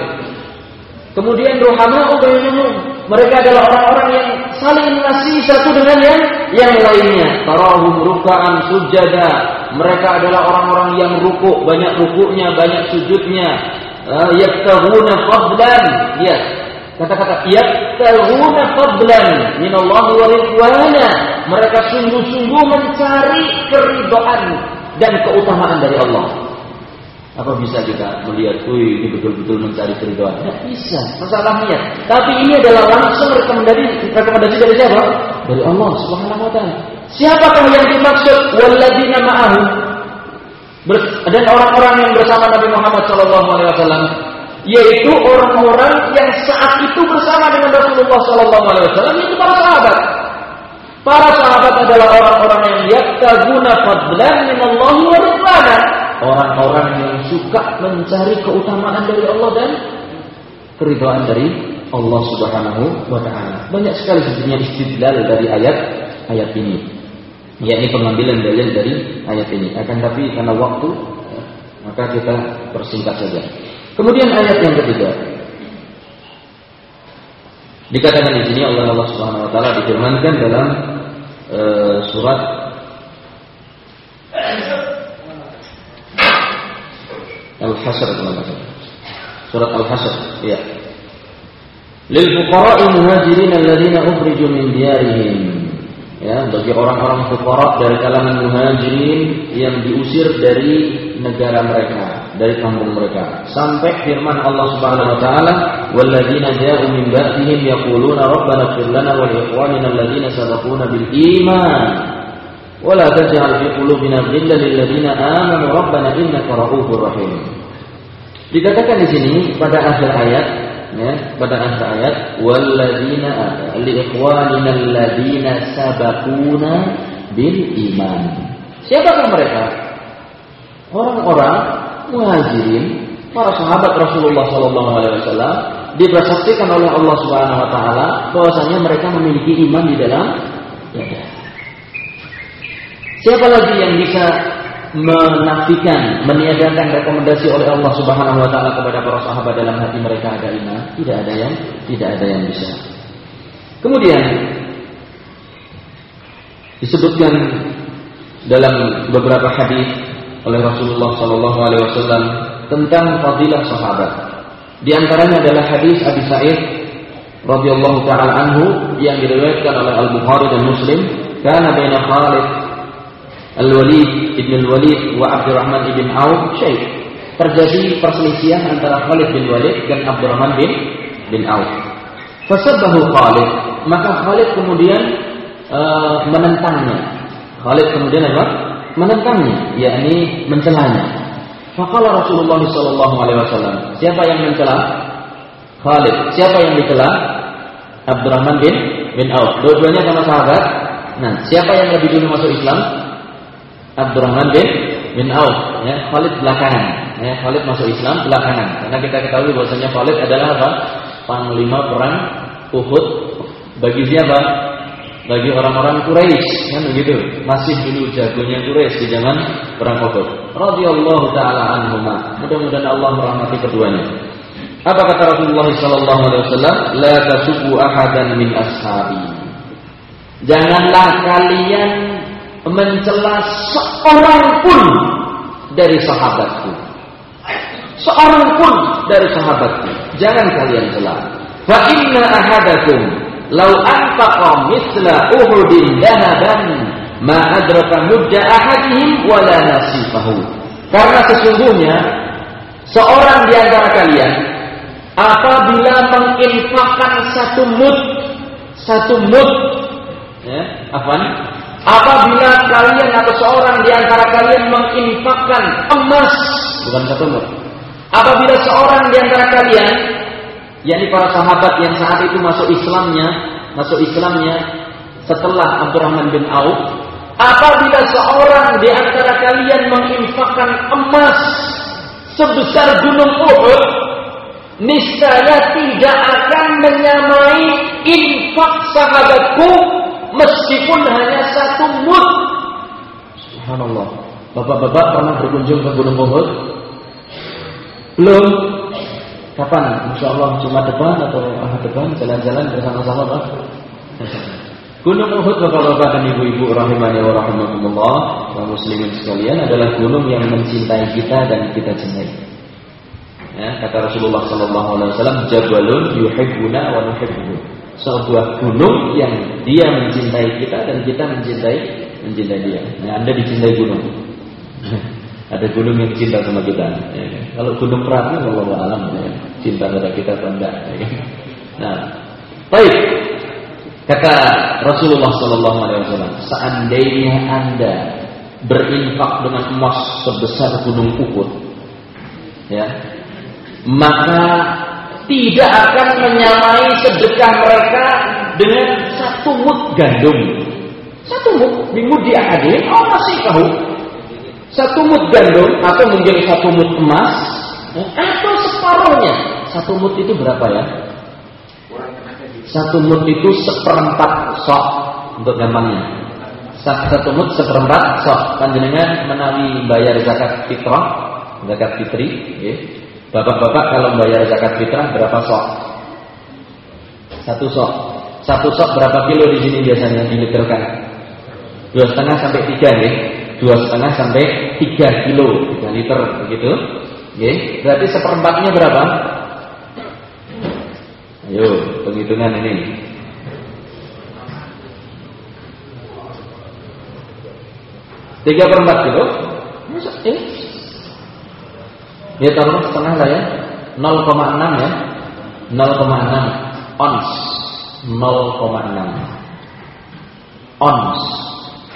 Kemudian rohama bainahum. Mereka adalah orang-orang yang saling mengasihi satu dengan yang yang lainnya. Tarahum ruka'an sujada. Mereka adalah orang-orang yang rukuk, banyak rukuknya, banyak sujudnya. Uh, yaktahuna fadlan. Ya. Kata-kata yaktahuna fadlan minallahi wa ridwana. Mereka sungguh-sungguh mencari keridhaan dan keutamaan dari Allah. Apa bisa kita melihat, wih ini betul-betul mencari keridhaan? Tidak bisa, masalah niat. Tapi ini adalah langsung rekomendasi, rekomendasi dari siapa? Dari Allah Subhanahu Wa Taala. Siapakah yang dimaksud? Waladina ma'ahu. Dan orang-orang yang bersama Nabi Muhammad Sallallahu Alaihi Wasallam, yaitu orang-orang yang saat itu bersama dengan Rasulullah Sallallahu Alaihi Wasallam itu para sahabat. Para sahabat adalah orang-orang yang yaktaguna fadlan min Allah wa ridwana orang-orang yang suka mencari keutamaan dari Allah dan keridhaan dari Allah Subhanahu wa taala. Banyak sekali sebenarnya istidlal dari ayat ayat ini. yakni pengambilan dalil dari ayat ini. Akan tapi karena waktu maka kita persingkat saja. Kemudian ayat yang ketiga. Dikatakan di sini Allah Allah Subhanahu wa taala difirmankan dalam uh, surat Al-Hasr Surat Al-Hasr, ya. Lil fuqara'i muhajirin alladziina ukhriju min diyarihim. Ya, bagi orang-orang fuqara dari kalangan muhajirin yang diusir dari negara mereka, dari kampung mereka. Sampai firman Allah Subhanahu wa taala, "Walladzina ja'u min ba'dihim yaquluna rabbana ighfir lana wa li ikhwanina alladziina sabaquna bil iman." ولا تجعل في قلوبنا غلا للذين آمنوا ربنا إنك رؤوف رحيم Dikatakan di sini pada akhir ayat ya, pada akhir ayat walladzina li ikhwanina alladzina bil iman. Siapakah mereka? Orang-orang muhajirin, para sahabat Rasulullah sallallahu alaihi wasallam dipersaksikan oleh Allah Subhanahu wa taala bahwasanya mereka memiliki iman di dalam dada. Siapa lagi yang bisa menafikan, meniadakan rekomendasi oleh Allah Subhanahu wa taala kepada para sahabat dalam hati mereka ada iman? Tidak ada yang tidak ada yang bisa. Kemudian disebutkan dalam beberapa hadis oleh Rasulullah Shallallahu alaihi wasallam tentang fadilah sahabat. Di antaranya adalah hadis Abi Sa'id radhiyallahu taala anhu yang diriwayatkan oleh Al Bukhari dan Muslim, karena baina Khalid Al-Walid ibn Al-Walid wa Abdurrahman ibn Auf syait. Terjadi perselisihan antara Khalid bin Walid dan Abdurrahman bin bin Auf. Fasabbahu Khalid, maka Khalid kemudian uh, menentangnya. Khalid kemudian apa? Menentangnya, yakni mencelanya. Faqala Rasulullah sallallahu alaihi wasallam, siapa yang mencela? Khalid. Siapa yang dicela? Abdurrahman bin bin Auf. Dua-duanya sama sahabat. Nah, siapa yang lebih dulu masuk Islam? Abdurrahman bin bin Auf, ya, Khalid belakangan. Ya, Khalid masuk Islam belakangan. Karena kita ketahui bahwasanya Khalid adalah apa? Panglima perang Uhud bagi siapa? Bagi orang-orang Quraisy, kan begitu. Masih dulu jagonya Quraisy di zaman perang Uhud. Radhiyallahu taala anhuma. Mudah-mudahan Allah merahmati keduanya. Apa kata Rasulullah sallallahu alaihi wasallam? La tasubu ahadan min ashabi. Janganlah kalian mencela seorang pun dari sahabatku. Seorang pun dari sahabatku. Jangan kalian cela. Fa inna ahadakum law anfaqa mithla Uhudin dahaban ma adraka mudda ahadihim wala nasifahu. Karena sesungguhnya seorang di antara kalian apabila menginfakkan satu mud satu mud ya, apa apabila kalian atau seorang di antara kalian menginfakkan emas bukan satu mud apabila seorang di antara kalian yakni para sahabat yang saat itu masuk Islamnya masuk Islamnya setelah Abdurrahman bin Auf apabila seorang di antara kalian menginfakkan emas sebesar gunung Uhud niscaya tidak akan menyamai infak sahabatku meskipun hanya satu mud. Subhanallah. Bapak-bapak pernah berkunjung ke Gunung Uhud? Belum? Kapan? Insya Allah cuma depan atau ahad depan jalan-jalan bersama-sama Pak? Gunung Uhud Bapak-bapak dan Ibu-ibu rahimani wa rahimakumullah kaum muslimin sekalian adalah gunung yang mencintai kita dan kita cintai. Ya, kata Rasulullah Sallallahu Alaihi Wasallam, Jabalun yuhibbuna wa nuhibbu. Sebuah gunung yang dia mencintai kita dan kita mencintai mencintai dia. Nah, anda dicintai gunung. Ada gunung yang cinta sama kita. Ya, Kalau gunung Merapi, Allah alam, ya, cinta pada kita atau enggak. Ya. Nah, baik. Kata Rasulullah Sallallahu Alaihi Wasallam, seandainya anda berinfak dengan emas sebesar gunung Uhud, ya, maka tidak akan menyamai sedekah mereka dengan satu mut gandum. Satu mut, minggu dia hadir, oh masih tahu. Satu mut gandum atau mungkin satu mut emas atau separuhnya. Satu mut itu berapa ya? Satu mut itu seperempat sok untuk gampangnya. Satu mut seperempat sok. Panjenengan menawi bayar zakat fitrah, zakat fitri, ya. Bapak-bapak kalau bayar zakat fitrah berapa sok? Satu sok. Satu sok berapa kilo di sini biasanya diliterkan? Dua setengah sampai tiga ya. Dua setengah sampai tiga kilo, tiga liter begitu. Ya. Berarti seperempatnya berapa? Ayo, penghitungan ini. Tiga perempat kilo. Eh, dia taruh setengah lah ya? 0,6 ya? 0,6 ons. 0,6 ons.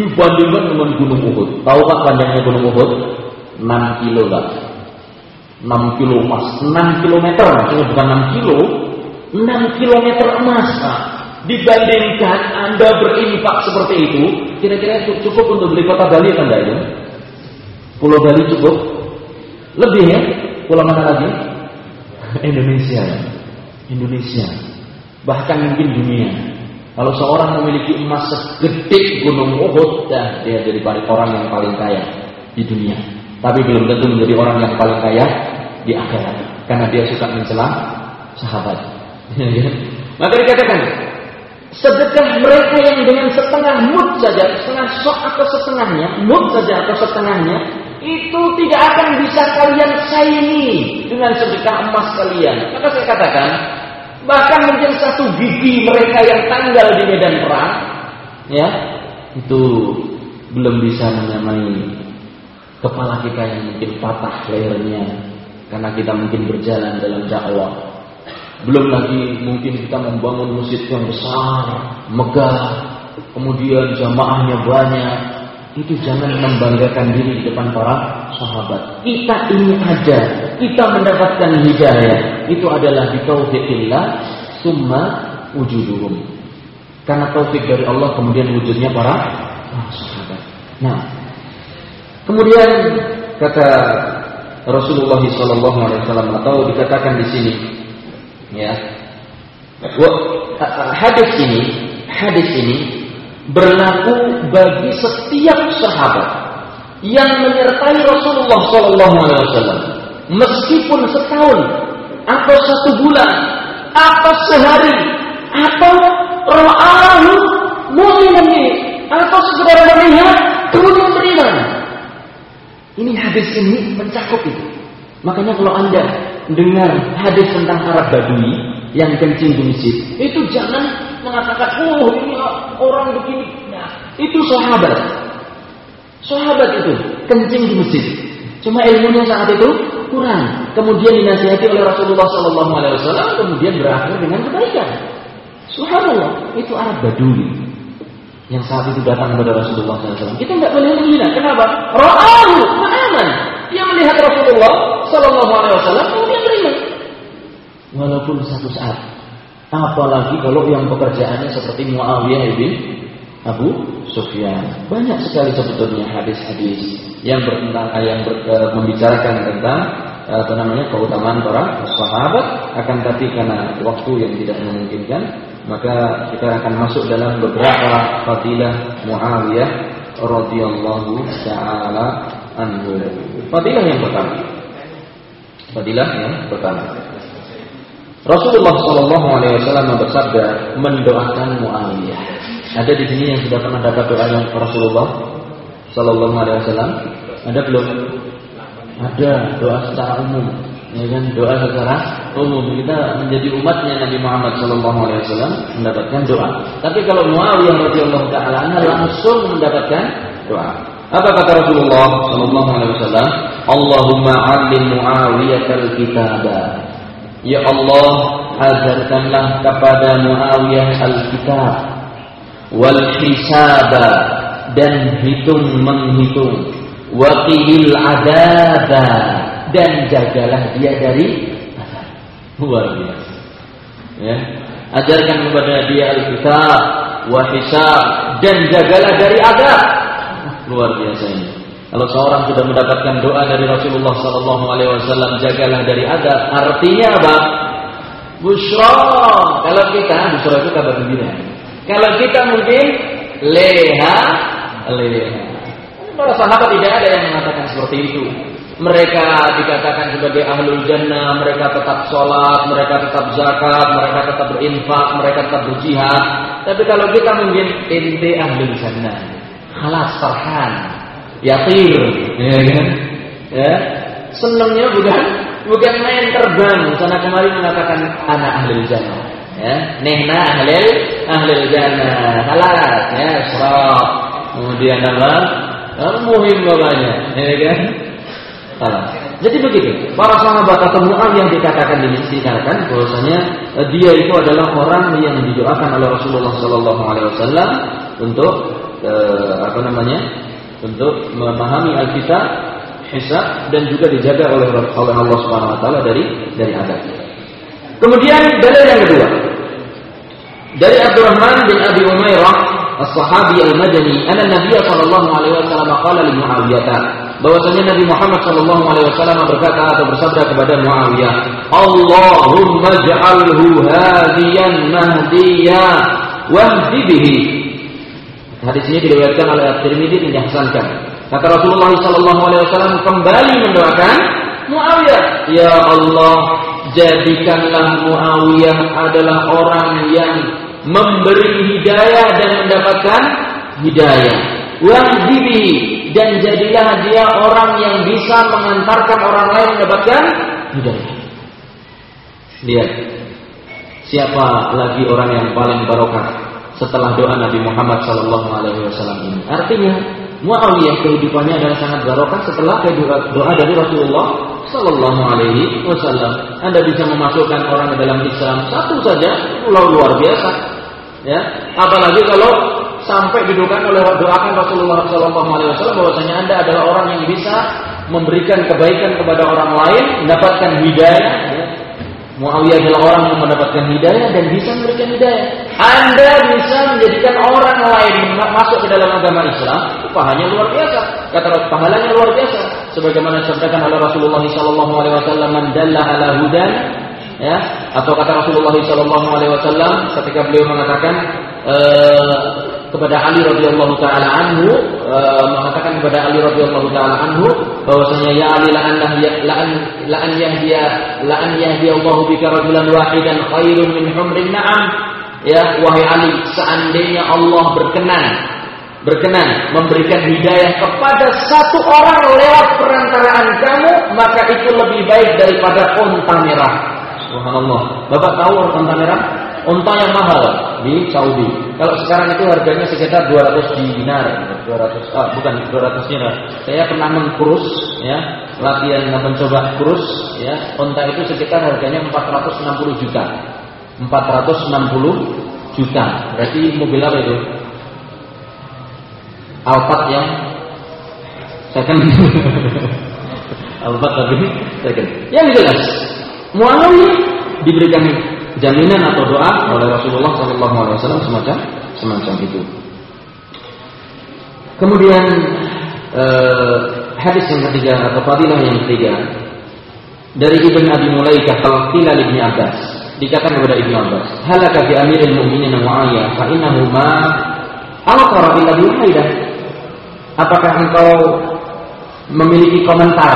Dibandingkan dengan gunung Uhud. Tahu pak panjangnya gunung Uhud? 6 kilo lah 6 kilo emas. 6 kilometer maksudnya bukan 6 kilo 6 kilometer emas nah, dibandingkan anda berinfak seperti itu kira-kira cukup untuk beli kota Bali kan enggak itu Pulau Bali cukup lebih ya? Pulau mana lagi? Indonesia. Indonesia. Bahkan mungkin dunia. Kalau seorang memiliki emas segede gunung Uhud, dah dia jadi orang yang paling kaya di dunia. Tapi belum tentu menjadi orang yang paling kaya di akhirat, karena dia suka mencela sahabat. Maka dikatakan, sedekah mereka yang dengan setengah mud saja, setengah sok atau setengahnya, mud saja atau setengahnya, itu tidak akan bisa kalian saingi dengan sedekah emas kalian. Maka saya katakan, bahkan mungkin satu gigi mereka yang tanggal di medan perang, ya, itu belum bisa menyamai kepala kita yang mungkin patah lehernya karena kita mungkin berjalan dalam dakwah. Belum lagi mungkin kita membangun masjid yang besar, megah, kemudian jamaahnya banyak, itu jangan membanggakan diri di depan para sahabat. Kita ini ada, kita mendapatkan hidayah. Itu adalah di taufikillah summa wujuduhum. Karena taufik dari Allah kemudian wujudnya para, sahabat. Nah, Kemudian kata Rasulullah SAW atau dikatakan di sini, ya, hadis ini, hadis ini berlaku bagi setiap sahabat yang menyertai Rasulullah SAW, meskipun setahun atau satu bulan atau sehari atau ra'ahu mu'minan atau sekedar melihat kemudian beriman. Ini hadis ini mencakup itu. Makanya kalau anda dengar hadis tentang Arab Badui yang kencing di masjid, itu jangan mengatakan, oh ini orang begini. Nah, itu sahabat. Sahabat itu kencing di masjid. Cuma ilmunya saat itu kurang. Kemudian dinasihati oleh Rasulullah Sallallahu Alaihi Wasallam, kemudian berakhir dengan kebaikan. Subhanallah, itu Arab Badui yang saat itu datang kepada Rasulullah SAW. Kita tidak boleh menghina. Kenapa? Ra'ahu ma'aman. Dia melihat Rasulullah Wasallam, kemudian beriman. Walaupun satu saat. Apalagi kalau yang pekerjaannya seperti Muawiyah bin Abu Sufyan. Banyak sekali sebetulnya hadis-hadis yang bertentang yang ber, membicarakan tentang apa namanya keutamaan para sahabat akan tapi karena waktu yang tidak memungkinkan maka kita akan masuk dalam beberapa fadilah Muawiyah radhiyallahu taala anhu. Fadilah yang pertama. Fadilah yang pertama. Rasulullah Shallallahu Alaihi Wasallam bersabda mendoakan Muawiyah. Ada di sini yang sudah pernah dapat doa yang Rasulullah Shallallahu Alaihi Wasallam. Ada belum? Ada doa secara umum ya kan doa secara umum kita menjadi umatnya Nabi Muhammad Shallallahu Alaihi Wasallam mendapatkan doa. Tapi kalau Muawiyah radhiyallahu taala langsung mendapatkan doa. Apa kata Rasulullah Shallallahu Alaihi Wasallam? Allahumma alim Muawiyah al-kitab. Ya Allah, ajarkanlah kepada Muawiyah al-kitab wal hisaba dan hitung menghitung waqil adaba dan jagalah dia dari luar biasa. Ya. Ajarkan kepada dia Alkitab, wa hisab dan jagalah dari adab. Luar biasa ini. Kalau seorang sudah mendapatkan doa dari Rasulullah Sallallahu Alaihi Wasallam, jagalah dari adab. Artinya apa? Bushra. Kalau kita, bushra itu kabar gembira. Kalau kita mungkin leha, leha. Para sahabat tidak ada yang mengatakan seperti itu mereka dikatakan sebagai ahlul jannah, mereka tetap sholat, mereka tetap zakat, mereka tetap berinfak, mereka tetap berjihad. Tapi kalau kita mungkin ente ahlul jannah, halas farhan, yatir, ya kan? Ya, senangnya bukan bukan main terbang sana kemari mengatakan anak ahlul jannah. Ya, nehna ahlul ahlul jannah, halas, ya, serap. Kemudian apa? Muhim bapaknya, ya kan? salah. Jadi begitu. Para sahabat atau yang dikatakan dikatakan bahwasanya eh, dia itu adalah orang yang didoakan oleh Rasulullah Sallallahu Alaihi Wasallam untuk eh, apa namanya untuk memahami Alkitab, hisab dan juga dijaga oleh oleh Allah Subhanahu Wa Taala dari dari adab. Kemudian dalil yang kedua dari Abdurrahman bin Abi Umairah As-Sahabi Al-Madani, anna Nabi sallallahu alaihi wasallam qala li Muawiyah bahwasanya Nabi Muhammad Shallallahu Alaihi Wasallam berkata atau bersabda kepada Muawiyah, Allahumma ja'alhu hadiyan mahdiya wahdi bihi. Hadis ini diriwayatkan oleh At-Tirmidzi dan dihasankan. Kata Rasulullah Shallallahu Alaihi Wasallam kembali mendoakan Muawiyah, Ya Allah, jadikanlah Muawiyah adalah orang yang memberi hidayah dan mendapatkan hidayah. Wahdi bihi dan jadilah dia orang yang bisa mengantarkan orang lain mendapatkan hidayah. Lihat siapa lagi orang yang paling barokah setelah doa Nabi Muhammad Sallallahu Alaihi Wasallam ini. Artinya Muawiyah kehidupannya adalah sangat barokah setelah doa, dari Rasulullah Sallallahu Alaihi Wasallam. Anda bisa memasukkan orang ke dalam Islam satu saja, pulau luar biasa. Ya, apalagi kalau sampai didoakan oleh doakan Rasulullah SAW bahwasanya anda adalah orang yang bisa memberikan kebaikan kepada orang lain, mendapatkan hidayah. Ya. Muawiyah adalah orang yang mendapatkan hidayah dan bisa memberikan hidayah. Anda bisa menjadikan orang lain masuk ke dalam agama Islam, pahalanya luar biasa. Kata pahalanya luar biasa. Sebagaimana disampaikan oleh Rasulullah Sallallahu Alaihi Wasallam, "Mandalla ala hudan," ya, atau kata Rasulullah Sallallahu Alaihi Wasallam ketika beliau mengatakan, eh, kepada Ali radhiyallahu taala anhu e, mengatakan kepada Ali radhiyallahu taala anhu bahwasanya ya Ali la an la an la an yahdiya la an yahdiya Allah bika rajulan wahidan khairun min humrin na'am. Ya wahai Ali seandainya Allah berkenan berkenan memberikan hidayah kepada satu orang lewat perantaraan kamu maka itu lebih baik daripada unta merah. Subhanallah. Bapak tahu unta merah unta yang mahal di Saudi. Kalau sekarang itu harganya sekitar 200 dinar, 200 ah, bukan 200 dinar. Saya pernah mengkurus ya, latihan mencoba kurus ya, unta itu sekitar harganya 460 juta. 460 juta. Berarti mobil apa itu? Alphard yang second Alphard tapi second. Yang jelas, Muawiyah diberikan jaminan atau doa oleh Rasulullah Shallallahu Alaihi Wasallam semacam semacam itu. Kemudian eh, hadis yang ketiga atau fadilah yang ketiga dari Ibn Abi Mulaikah Talqilal Ibn Abbas. Dikatakan kepada Ibn Abbas halaka fi amiril mu'minin Muawiyah fa innahu ma illa biwaidah apakah engkau memiliki komentar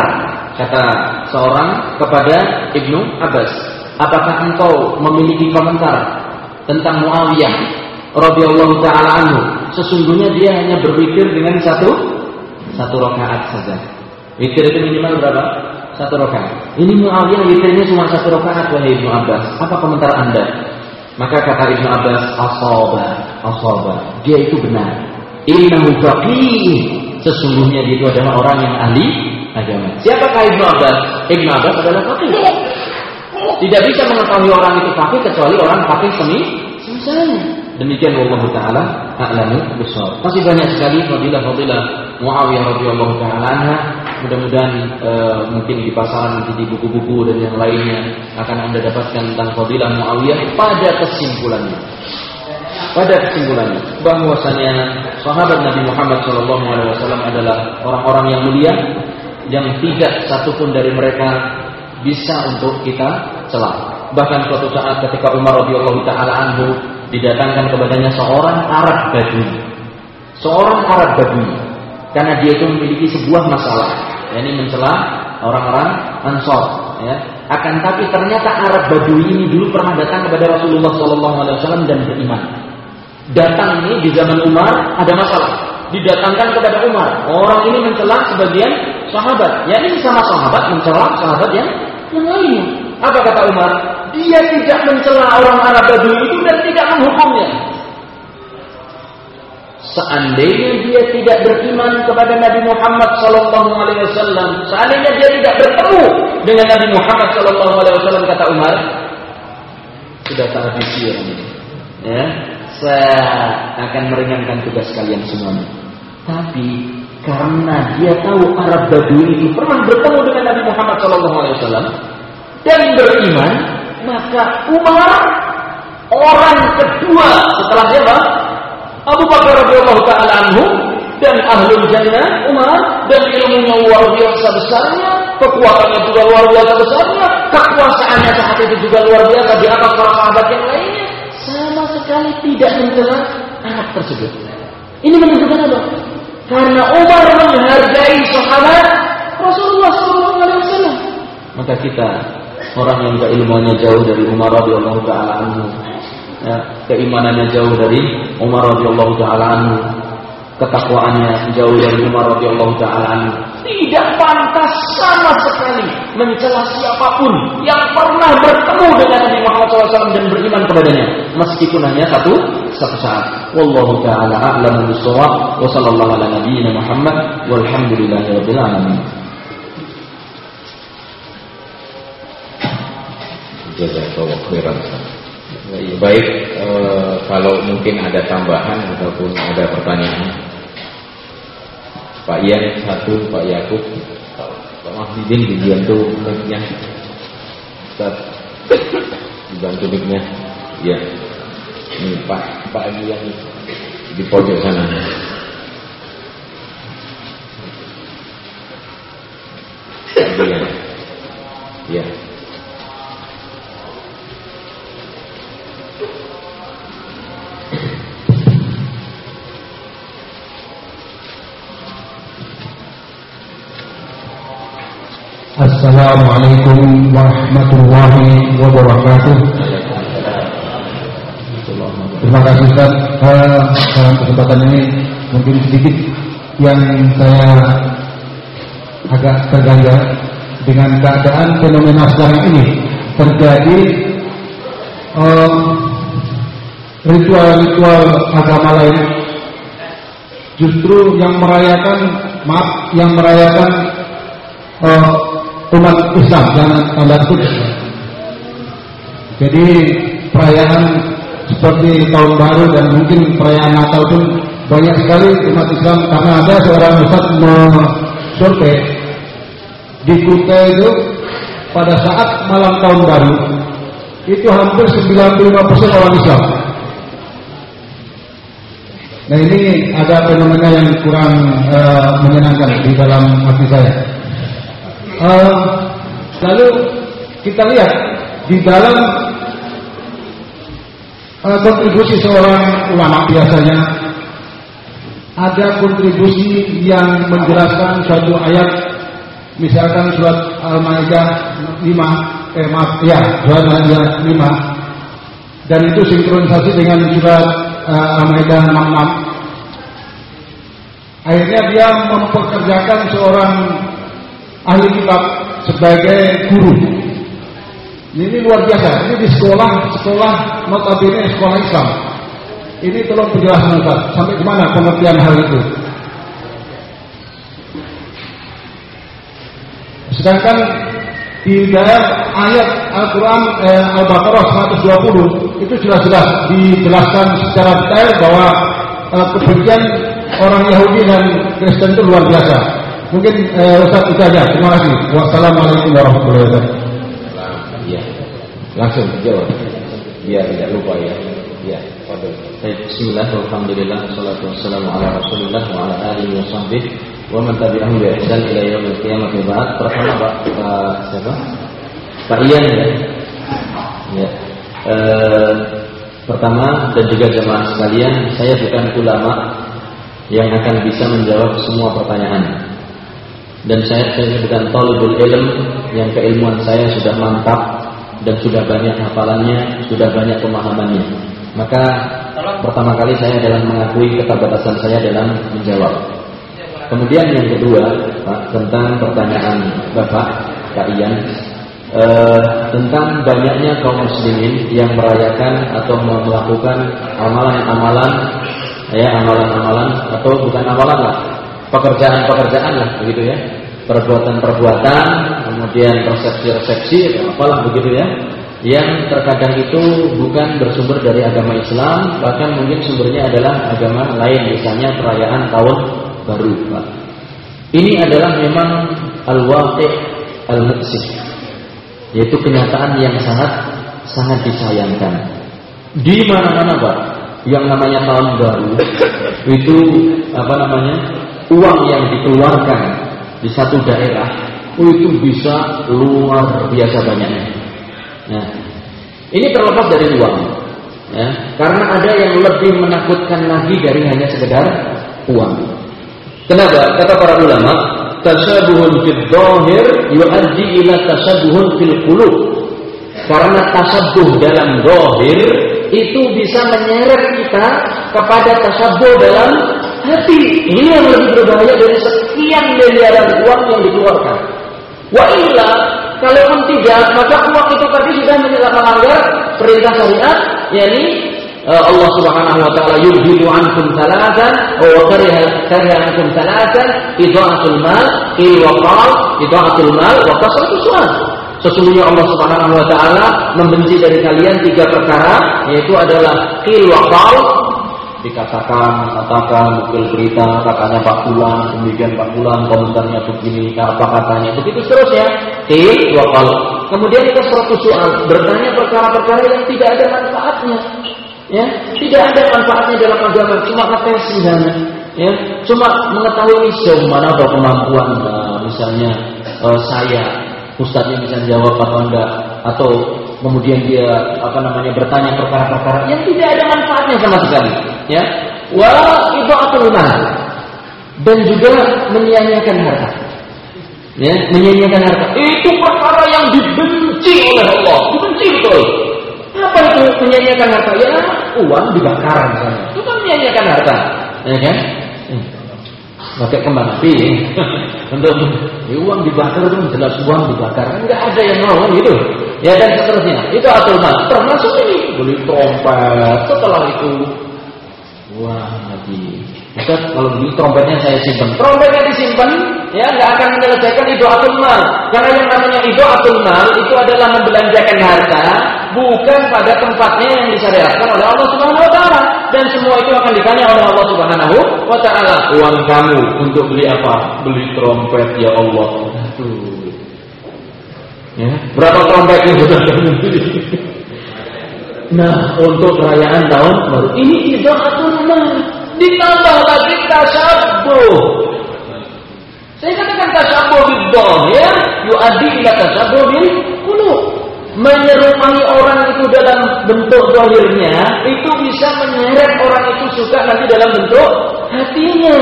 kata seorang kepada Ibnu Abbas Apakah engkau memiliki komentar tentang Muawiyah radhiyallahu taala anhu? Sesungguhnya dia hanya berpikir dengan satu satu rakaat saja. Witir itu minimal berapa? Satu rakaat. Ini Muawiyah witirnya cuma satu rakaat wahai Ibnu Abbas. Apa komentar Anda? Maka kata Ibnu Abbas, asaba, asaba. Dia itu benar. Innahu faqih. Sesungguhnya dia itu adalah orang yang ahli agama. Siapakah Ibnu Abbas? Ibnu Abbas adalah faqih. Tidak bisa mengetahui orang itu fakir kecuali orang fakir semi semisalnya. Demikian Allah taala a'lamu bishawab. Masih banyak sekali fadilah-fadilah Muawiyah radhiyallahu taala anha. Mudah-mudahan e, mungkin di pasaran nanti di buku-buku dan yang lainnya akan Anda dapatkan tentang fadilah Muawiyah pada kesimpulannya. Pada kesimpulannya bahwasanya sahabat Nabi Muhammad SAW adalah orang-orang yang mulia yang tidak satupun dari mereka bisa untuk kita celah. Bahkan suatu saat ketika Umar radhiyallahu taala anhu didatangkan kepadanya seorang Arab Badui. Seorang Arab Badui karena dia itu memiliki sebuah masalah, yakni mencela orang-orang Ansor, ya. Akan tapi ternyata Arab Badui ini dulu pernah datang kepada Rasulullah Shallallahu alaihi wasallam dan beriman. Datang ini di zaman Umar ada masalah. Didatangkan kepada Umar. Orang ini mencela sebagian sahabat. Ya ini sama sahabat mencela sahabat yang yang lainnya. Apa kata Umar? Dia tidak mencela orang Arab Badui itu dan tidak menghukumnya. Seandainya dia tidak beriman kepada Nabi Muhammad Sallallahu Alaihi Wasallam, seandainya dia tidak bertemu dengan Nabi Muhammad Sallallahu Alaihi Wasallam, kata Umar, sudah habis ini. Ya, saya akan meringankan tugas kalian semuanya. Tapi karena dia tahu Arab Badui itu pernah bertemu dengan Nabi Muhammad SAW dan beriman, maka Umar orang kedua setelah dia Abu Bakar radhiyallahu taala anhu dan ahlul jannah Umar dan ilmunya luar biasa besarnya, kekuatannya juga luar biasa besarnya, kekuasaannya saat itu juga luar biasa di atas para sahabat yang lainnya, sama sekali tidak mencela anak tersebut. Ini menunjukkan apa? Karena Umar menghargai sahabat Rasulullah SAW. Maka kita orang yang keilmuannya jauh dari Umar radhiyallahu taala anhu, ya, keimanannya jauh dari Umar radhiyallahu taala anhu, ketakwaannya jauh dari Umar radhiyallahu taala tidak pantas sama sekali mencela siapa pun yang pernah bertemu dengan Nabi Muhammad SAW dan beriman kepadanya meskipun hanya satu satu saat. Wallahu taala a'lamu bissawab. Wa sallallahu ala nabiyyina Muhammad. Walhamdulillahi rabbil alamin. Jazakallah khairan. Baik, e, kalau mungkin ada tambahan ataupun ada pertanyaan. Pak Ian satu, Pak Yakub, Pak Mahidin dibantu mic-nya. Ustaz. Dibantu miknya. Ya. Ini Pak Pak Emilian di pojok sana. Assalamualaikum warahmatullahi wabarakatuh. Terima kasih Ustaz. Uh, dalam kesempatan ini mungkin sedikit yang saya agak terganggu dengan keadaan fenomena sekarang ini terjadi ritual-ritual uh, agama lain justru yang merayakan maaf yang merayakan uh, umat Islam jangan tanda kutip. Jadi perayaan seperti tahun baru dan mungkin perayaan Natal pun banyak sekali umat Islam karena ada seorang ustaz survei di Kuta itu pada saat malam tahun baru itu hampir 95% orang Islam. Nah ini ada fenomena yang kurang uh, menyenangkan di dalam hati saya. Uh, lalu kita lihat di dalam uh, kontribusi seorang ulama biasanya ada kontribusi yang menjelaskan suatu ayat. Misalkan surat Al-Maidah 5 eh maaf ya surat Al-Maidah 5 dan itu sinkronisasi dengan surat uh, Al-Maidah 66 akhirnya dia mempekerjakan seorang ahli kitab sebagai guru. Ini luar biasa. Ini di sekolah, sekolah notabene sekolah Islam. Ini tolong penjelasan Ustaz. Sampai mana pengertian hal itu? Sedangkan di dalam ayat Al-Quran eh, Al-Baqarah 120 itu jelas-jelas dijelaskan secara detail bahwa eh, kebencian orang Yahudi dan Kristen itu luar biasa. Mungkin eh, Ustaz itu aja. Terima kasih. Wassalamualaikum warahmatullahi wabarakatuh. Ya. Langsung jawab. Biar tidak lupa ya. Ya. Baik, bismillah, alhamdulillah, salatu wassalamu ala rasulillah wa ala alihi wa wa man tabi'ahum bi ihsan ila yaumil qiyamah ba'd. Pertama Pak, Pak siapa? Pak Ian ya. Ya. Eh, pertama dan juga jemaah sekalian, saya bukan ulama yang akan bisa menjawab semua pertanyaan dan saya, saya bukan talibul ilm yang keilmuan saya sudah mantap dan sudah banyak hafalannya, sudah banyak pemahamannya. Maka pertama kali saya adalah mengakui keterbatasan saya dalam menjawab. Kemudian yang kedua, Pak, tentang pertanyaan Bapak Kak Ian eh, tentang banyaknya kaum muslimin yang merayakan atau melakukan amalan-amalan ya amalan-amalan atau bukan amalan lah pekerjaan-pekerjaan lah begitu ya perbuatan-perbuatan kemudian resepsi-resepsi apalah begitu ya yang terkadang itu bukan bersumber dari agama Islam bahkan mungkin sumbernya adalah agama lain misalnya perayaan tahun baru ini adalah memang al-waqi' al-muksif yaitu kenyataan yang sangat sangat disayangkan. Di mana-mana Pak yang namanya tahun baru itu apa namanya uang yang dikeluarkan di satu daerah oh itu bisa luar biasa banyaknya. Nah, ini terlepas dari uang, ya, karena ada yang lebih menakutkan lagi dari hanya sekedar uang. Kenapa? Kata para ulama, tasabuhun fil dhahir yuaddi ila tasabuhun fil qulub. Karena tasabuh dalam dohir itu bisa menyeret kita kepada tasabuh dalam hati. Ini yang lebih berbahaya dari sekian miliaran uang yang dikeluarkan. Wa illa, kalaupun tidak, maka uang itu tadi sudah melanggar perintah syariat, yakni uh, Allah Subhanahu wa taala yubhidu ankum salatan wa kariha kariha ankum salatan idha'atul mal qil wa qal mal wa kasratus su'al. Sesungguhnya Allah Subhanahu wa taala membenci dari kalian tiga perkara yaitu adalah qil wa qal dikatakan, katakan, mungkin berita, katanya Pak Bulan, demikian Pak Bulan, komentarnya begini, apa katanya, begitu seterusnya. Dua kali. Kemudian kita suatu soal bertanya perkara-perkara yang tidak ada manfaatnya. Ya, tidak ada manfaatnya dalam agama, cuma misalnya. Ya, cuma mengetahui mana atau kemampuan nah, misalnya uh, saya ustadznya bisa jawab apa enggak atau kemudian dia apa namanya bertanya perkara-perkara yang tidak ada manfaatnya sama sekali ya. Wa idaatul mal dan juga menyia-nyiakan harta. Ya menyia-nyiakan harta. Itu perkara yang dibenci oleh Allah. Dibenci betul. Apa itu menyia-nyiakan harta? Ya uang dibakar misalnya. Itu kan menyia-nyiakan harta. Ya kan? Hmm. pakai kembang api. Untuk ya, uang dibakar itu jelas uang dibakar. Enggak ada yang mau gitu. Ya dan seterusnya. Itu mal termasuk ini. Beli trompet. Setelah itu wah lagi Ustaz, kalau begitu trompetnya saya simpan. Trompetnya disimpan, ya nggak akan menyelesaikan atul mal. Karena yang namanya atul mal itu adalah membelanjakan harta bukan pada tempatnya yang disyariatkan oleh Allah Subhanahu wa taala dan semua itu akan ditanya oleh Allah Subhanahu wa taala. Uang kamu untuk beli apa? Beli trompet ya Allah. Ya, berapa trompet yang sudah kamu beli? Nah, untuk perayaan tahun baru ini atul mal ditambah lagi tasabuh. Saya katakan tasabuh bil ya, yu'addi ila tasabuh bil qulub. Menyerupai orang itu dalam bentuk zahirnya itu bisa menyeret orang itu suka nanti dalam bentuk hatinya.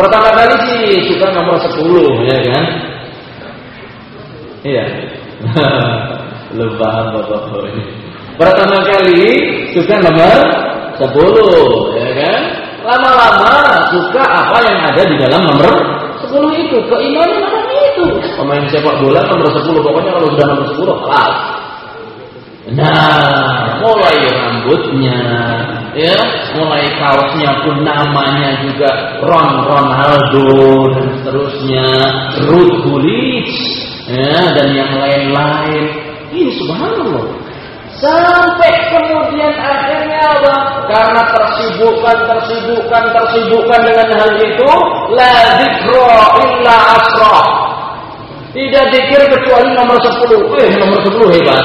Pertama kali sih suka nomor 10 ya kan? Iya. Paham Bapak. Pertama kali suka nomor 10 ya kan? lama-lama suka apa yang ada di dalam nomor 10 itu keinginan nomor itu? Pemain sepak bola nomor 10 pokoknya kalau sudah nomor 10 kelas. Nah mulai rambutnya ya. Mulai kaosnya pun namanya juga Ron Ronaldo dan seterusnya. Ruth Gullit ya. Dan yang lain-lain. Ini subhanallah Sampai kemudian akhirnya apa? Karena tersibukkan, tersibukkan, tersibukkan dengan hal itu, la zikro illa asra. Tidak zikir kecuali nomor 10. Eh, nomor 10 hebat.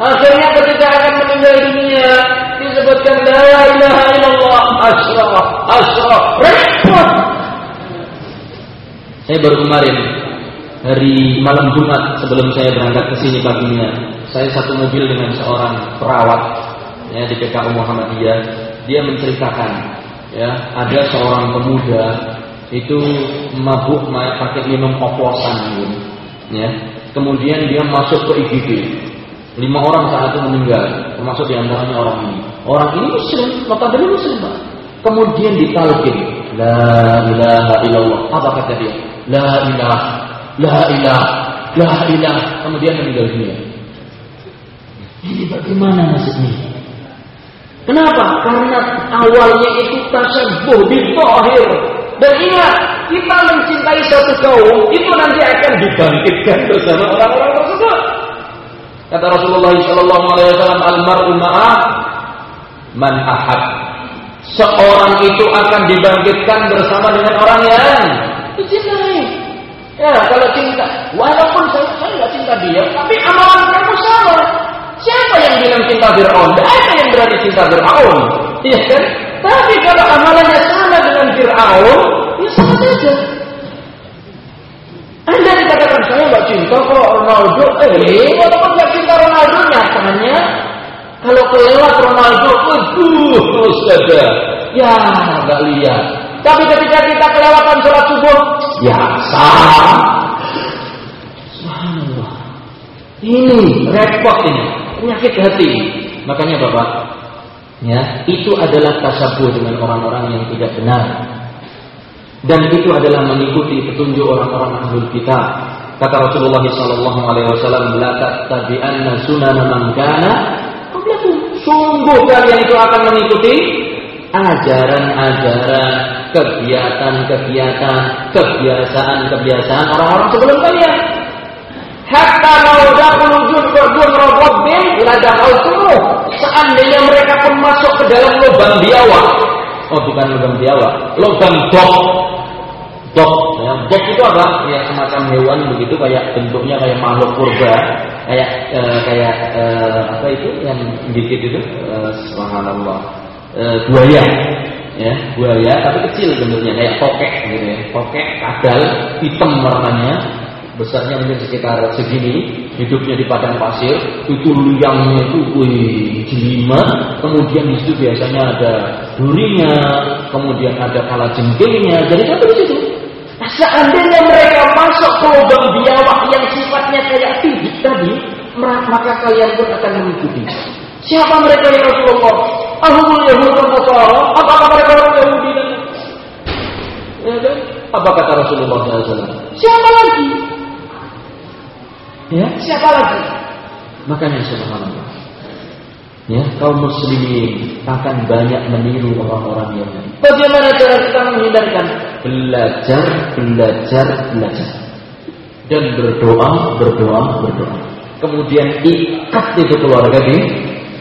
Akhirnya ketika akan meninggal dunia, disebutkan la ilaha illallah asra, asra, repot. Saya baru kemarin hari malam Jumat sebelum saya berangkat ke sini paginya saya satu mobil dengan seorang perawat ya di PKU Muhammadiyah. Dia menceritakan ya ada seorang pemuda itu mabuk pakai minum oplosan gitu, ya. Kemudian dia masuk ke IGD lima orang saat itu meninggal termasuk di antaranya orang ini. Orang ini muslim notabene muslim kemudian ditalkin la ilaha illallah. Apa kata dia? La ilaha la ilaha la ilaha kemudian meninggal dunia ini bagaimana nasibnya? Kenapa? Karena awalnya itu tasabuh di tohir. Dan ingat, kita mencintai satu kaum, itu nanti akan dibangkitkan bersama orang-orang tersebut. Kata Rasulullah Sallallahu Alaihi Wasallam, "Almaru ma'ah man ahad." Seorang itu akan dibangkitkan bersama dengan orang yang dicintai. Ya, kalau cinta, walaupun saya, saya nggak cinta dia, tapi amalan kamu sama. Siapa yang bilang cinta Fir'aun? Tidak ada yang berani cinta Fir'aun. Iya kan? Tapi kalau amalannya sama dengan Fir'aun, ya sama saja. Anda dikatakan saya nggak cinta kok Ronaldo, eh walaupun nggak cinta Ronaldo nyatanya kalau kelewat Ronaldo, aduh Ustazah, ya nggak lihat. Tapi ketika kita kelewatan sholat subuh, ya sah. Subhanallah. Ini repot ini penyakit hati. Makanya Bapak, ya, itu adalah tasabuh dengan orang-orang yang tidak benar. Dan itu adalah mengikuti petunjuk orang-orang ahlul kita. Kata Rasulullah sallallahu alaihi wasallam, "La tattabi'anna sunana man kana Sungguh kalian itu akan mengikuti ajaran-ajaran, kegiatan-kegiatan, kebiasaan-kebiasaan orang-orang sebelum kalian. Hatta mau dakulu jurjun rabbin la semua. Seandainya mereka pun masuk ke dalam lubang biawak. Oh bukan lubang biawak, lubang dok. Dok ya. Bok itu apa? Ya semacam hewan begitu kayak bentuknya kayak makhluk purba, kayak eh, kayak eh, apa itu yang dikit itu? Eh, Subhanallah. Eh, buaya. Ya, buaya tapi kecil bentuknya kayak tokek gitu ya. Tokek kadal hitam warnanya, besarnya mungkin sekitar segini, hidupnya di padang pasir, itu liangnya itu wih, jelima, kemudian di situ biasanya ada durinya, kemudian ada kala jengkingnya, jadi satu di situ. Nah, seandainya mereka masuk ke lubang biawak yang sifatnya kayak tidik tadi, maka kalian pun akan mengikuti. Siapa mereka yang Rasulullah? Ahumul Yahud dan Nasara? Apakah mereka orang Yahudi dan ya, kan? Apa kata Rasulullah SAW? Siapa lagi? Ya, siapa lagi? Makanya subhanallah. Ya, kaum muslimin akan banyak meniru orang-orang yang. Bagaimana cara kita menghindarkan? Belajar, belajar, belajar. Dan berdoa, berdoa, berdoa. Kemudian ikat itu keluarga di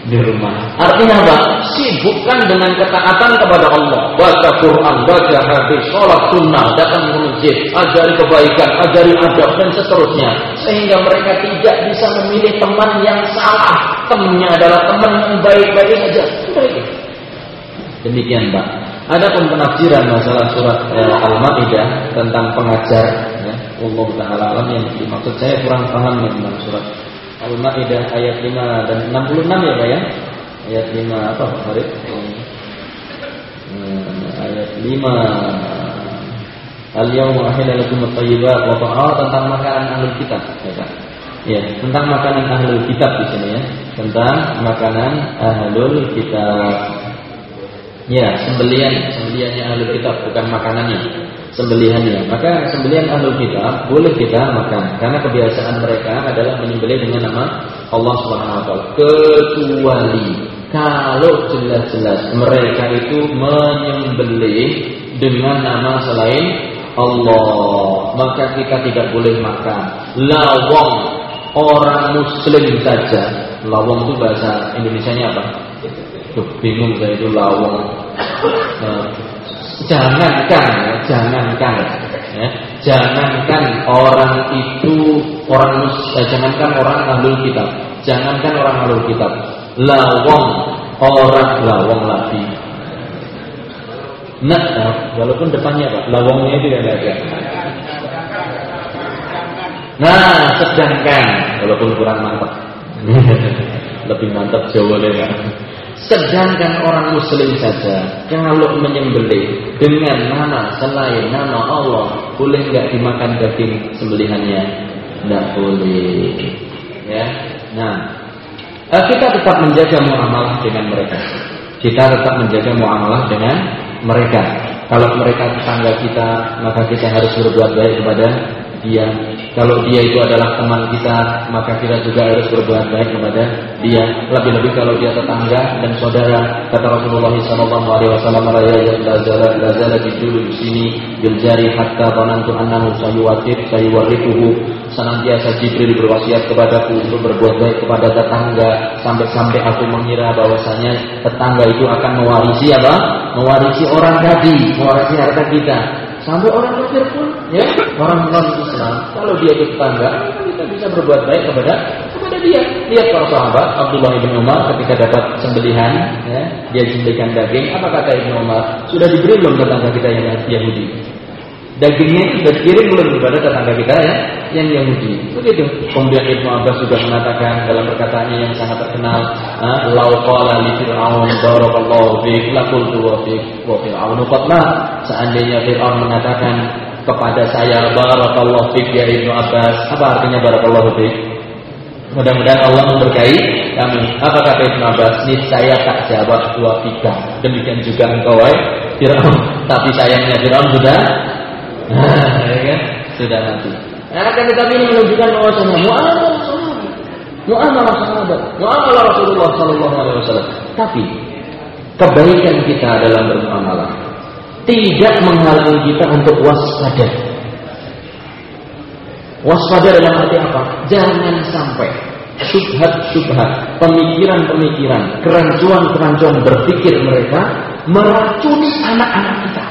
di rumah. Artinya apa? Sibukkan dengan ketaatan kepada Allah. Baca Quran, baca hadis, sholat sunnah, datang ke masjid, ajari kebaikan, ajari adab dan seterusnya. Sehingga mereka tidak bisa memilih teman yang salah. Temannya adalah teman yang baik-baik saja. Itu. Demikian Pak. Ada pun penafsiran masalah surat eh, Al-Maidah tentang pengajar ya. Allah taala alam yang dimaksud saya kurang paham tentang surat Al-Maidah ayat 5 dan 66 ya Pak ya? Ayat 5 apa Pak Farid? Hmm, ayat 5 Al-yawma ahila lakum at-tayyibat wa ta'ala tentang makanan ahlul kitab ya Pak. Ya, tentang makanan ahlul kitab di sini ya. Tentang makanan ahlul kitab. Ya, sembelian sembeliannya ahlul kitab bukan makanannya sembelihannya. Maka sembelihan ahlul kitab boleh kita makan karena kebiasaan mereka adalah menyembelih dengan nama Allah Subhanahu wa taala. Kecuali kalau jelas-jelas mereka itu menyembelih dengan nama selain Allah, maka kita tidak boleh makan lawang orang muslim saja. Lawang itu bahasa Indonesia-nya apa? Tuh, bingung saya itu lawang. Nah, jangankan ya, jangankan ya, jangankan orang itu orang eh, jangankan orang ahlul kitab, jangankan orang ahlul kitab, lawang orang lawang lagi. Nah, walaupun depannya pak, lawangnya itu yang ada. Nah, sedangkan walaupun kurang mantap, lebih mantap Jawa kan. Sedangkan orang muslim saja kalau menyembelih dengan nama selain nama Allah, boleh nggak dimakan daging sembelihannya? Tidak boleh. Ya. Nah, eh, kita tetap menjaga muamalah dengan mereka. Kita tetap menjaga muamalah dengan mereka. Kalau mereka tetangga kita, maka kita harus berbuat baik kepada dia. Kalau dia itu adalah teman kita, maka kita juga harus berbuat baik kepada dia. Lebih-lebih kalau dia tetangga dan saudara. Kata Rasulullah SAW, "La zala la zala di sini jari hatta banantu annahu sayuwatir sayuwarikuhu." Senantiasa Jibril berwasiat kepadaku untuk berbuat baik kepada tetangga sampai-sampai aku mengira bahwasanya tetangga itu akan mewarisi apa? Mewarisi orang tadi, mewarisi harta kita. Sampai orang kafir pun, ya, orang non Islam, kalau dia tetangga, kita bisa berbuat baik kepada kepada dia. Lihat para sahabat Abdullah bin Umar ketika dapat sembelihan, ya, dia sembelihkan daging. Apa kata Ibnu Umar? Sudah diberi belum tetangga kita yang Yahudi? Dagingnya itu sudah dikirim belum kepada tetangga kita ya, yang Yahudi. Begitu. Kemudian Ibnu Abbas juga mengatakan dalam perkataannya yang sangat terkenal, "Lau qala li Fir'aun barakallahu fik la qultu wa fik wa Fir'aun qatla." Seandainya Fir'aun mengatakan kepada saya barakallahu fik ya Ibnu Abbas, apa artinya barakallahu fik? Mudah-mudahan Allah memberkahi kami. Apa kata Ibnu Abbas? saya tak jawab dua tiga. Demikian juga engkau Fir'aun. Tapi sayangnya Fir'aun sudah Nah, ya kan? Sudah nanti. Nah, akan tetapi ini menunjukkan bahwasanya muamalah sahabat, muamalah sahabat, muamalah Rasulullah Sallallahu Alaihi Wasallam. Tapi kebaikan kita dalam bermuamalah tidak menghalangi kita untuk waspada. Waspada dalam arti apa? Jangan sampai subhat-subhat, pemikiran-pemikiran, kerancuan-kerancuan berpikir mereka meracuni anak-anak kita.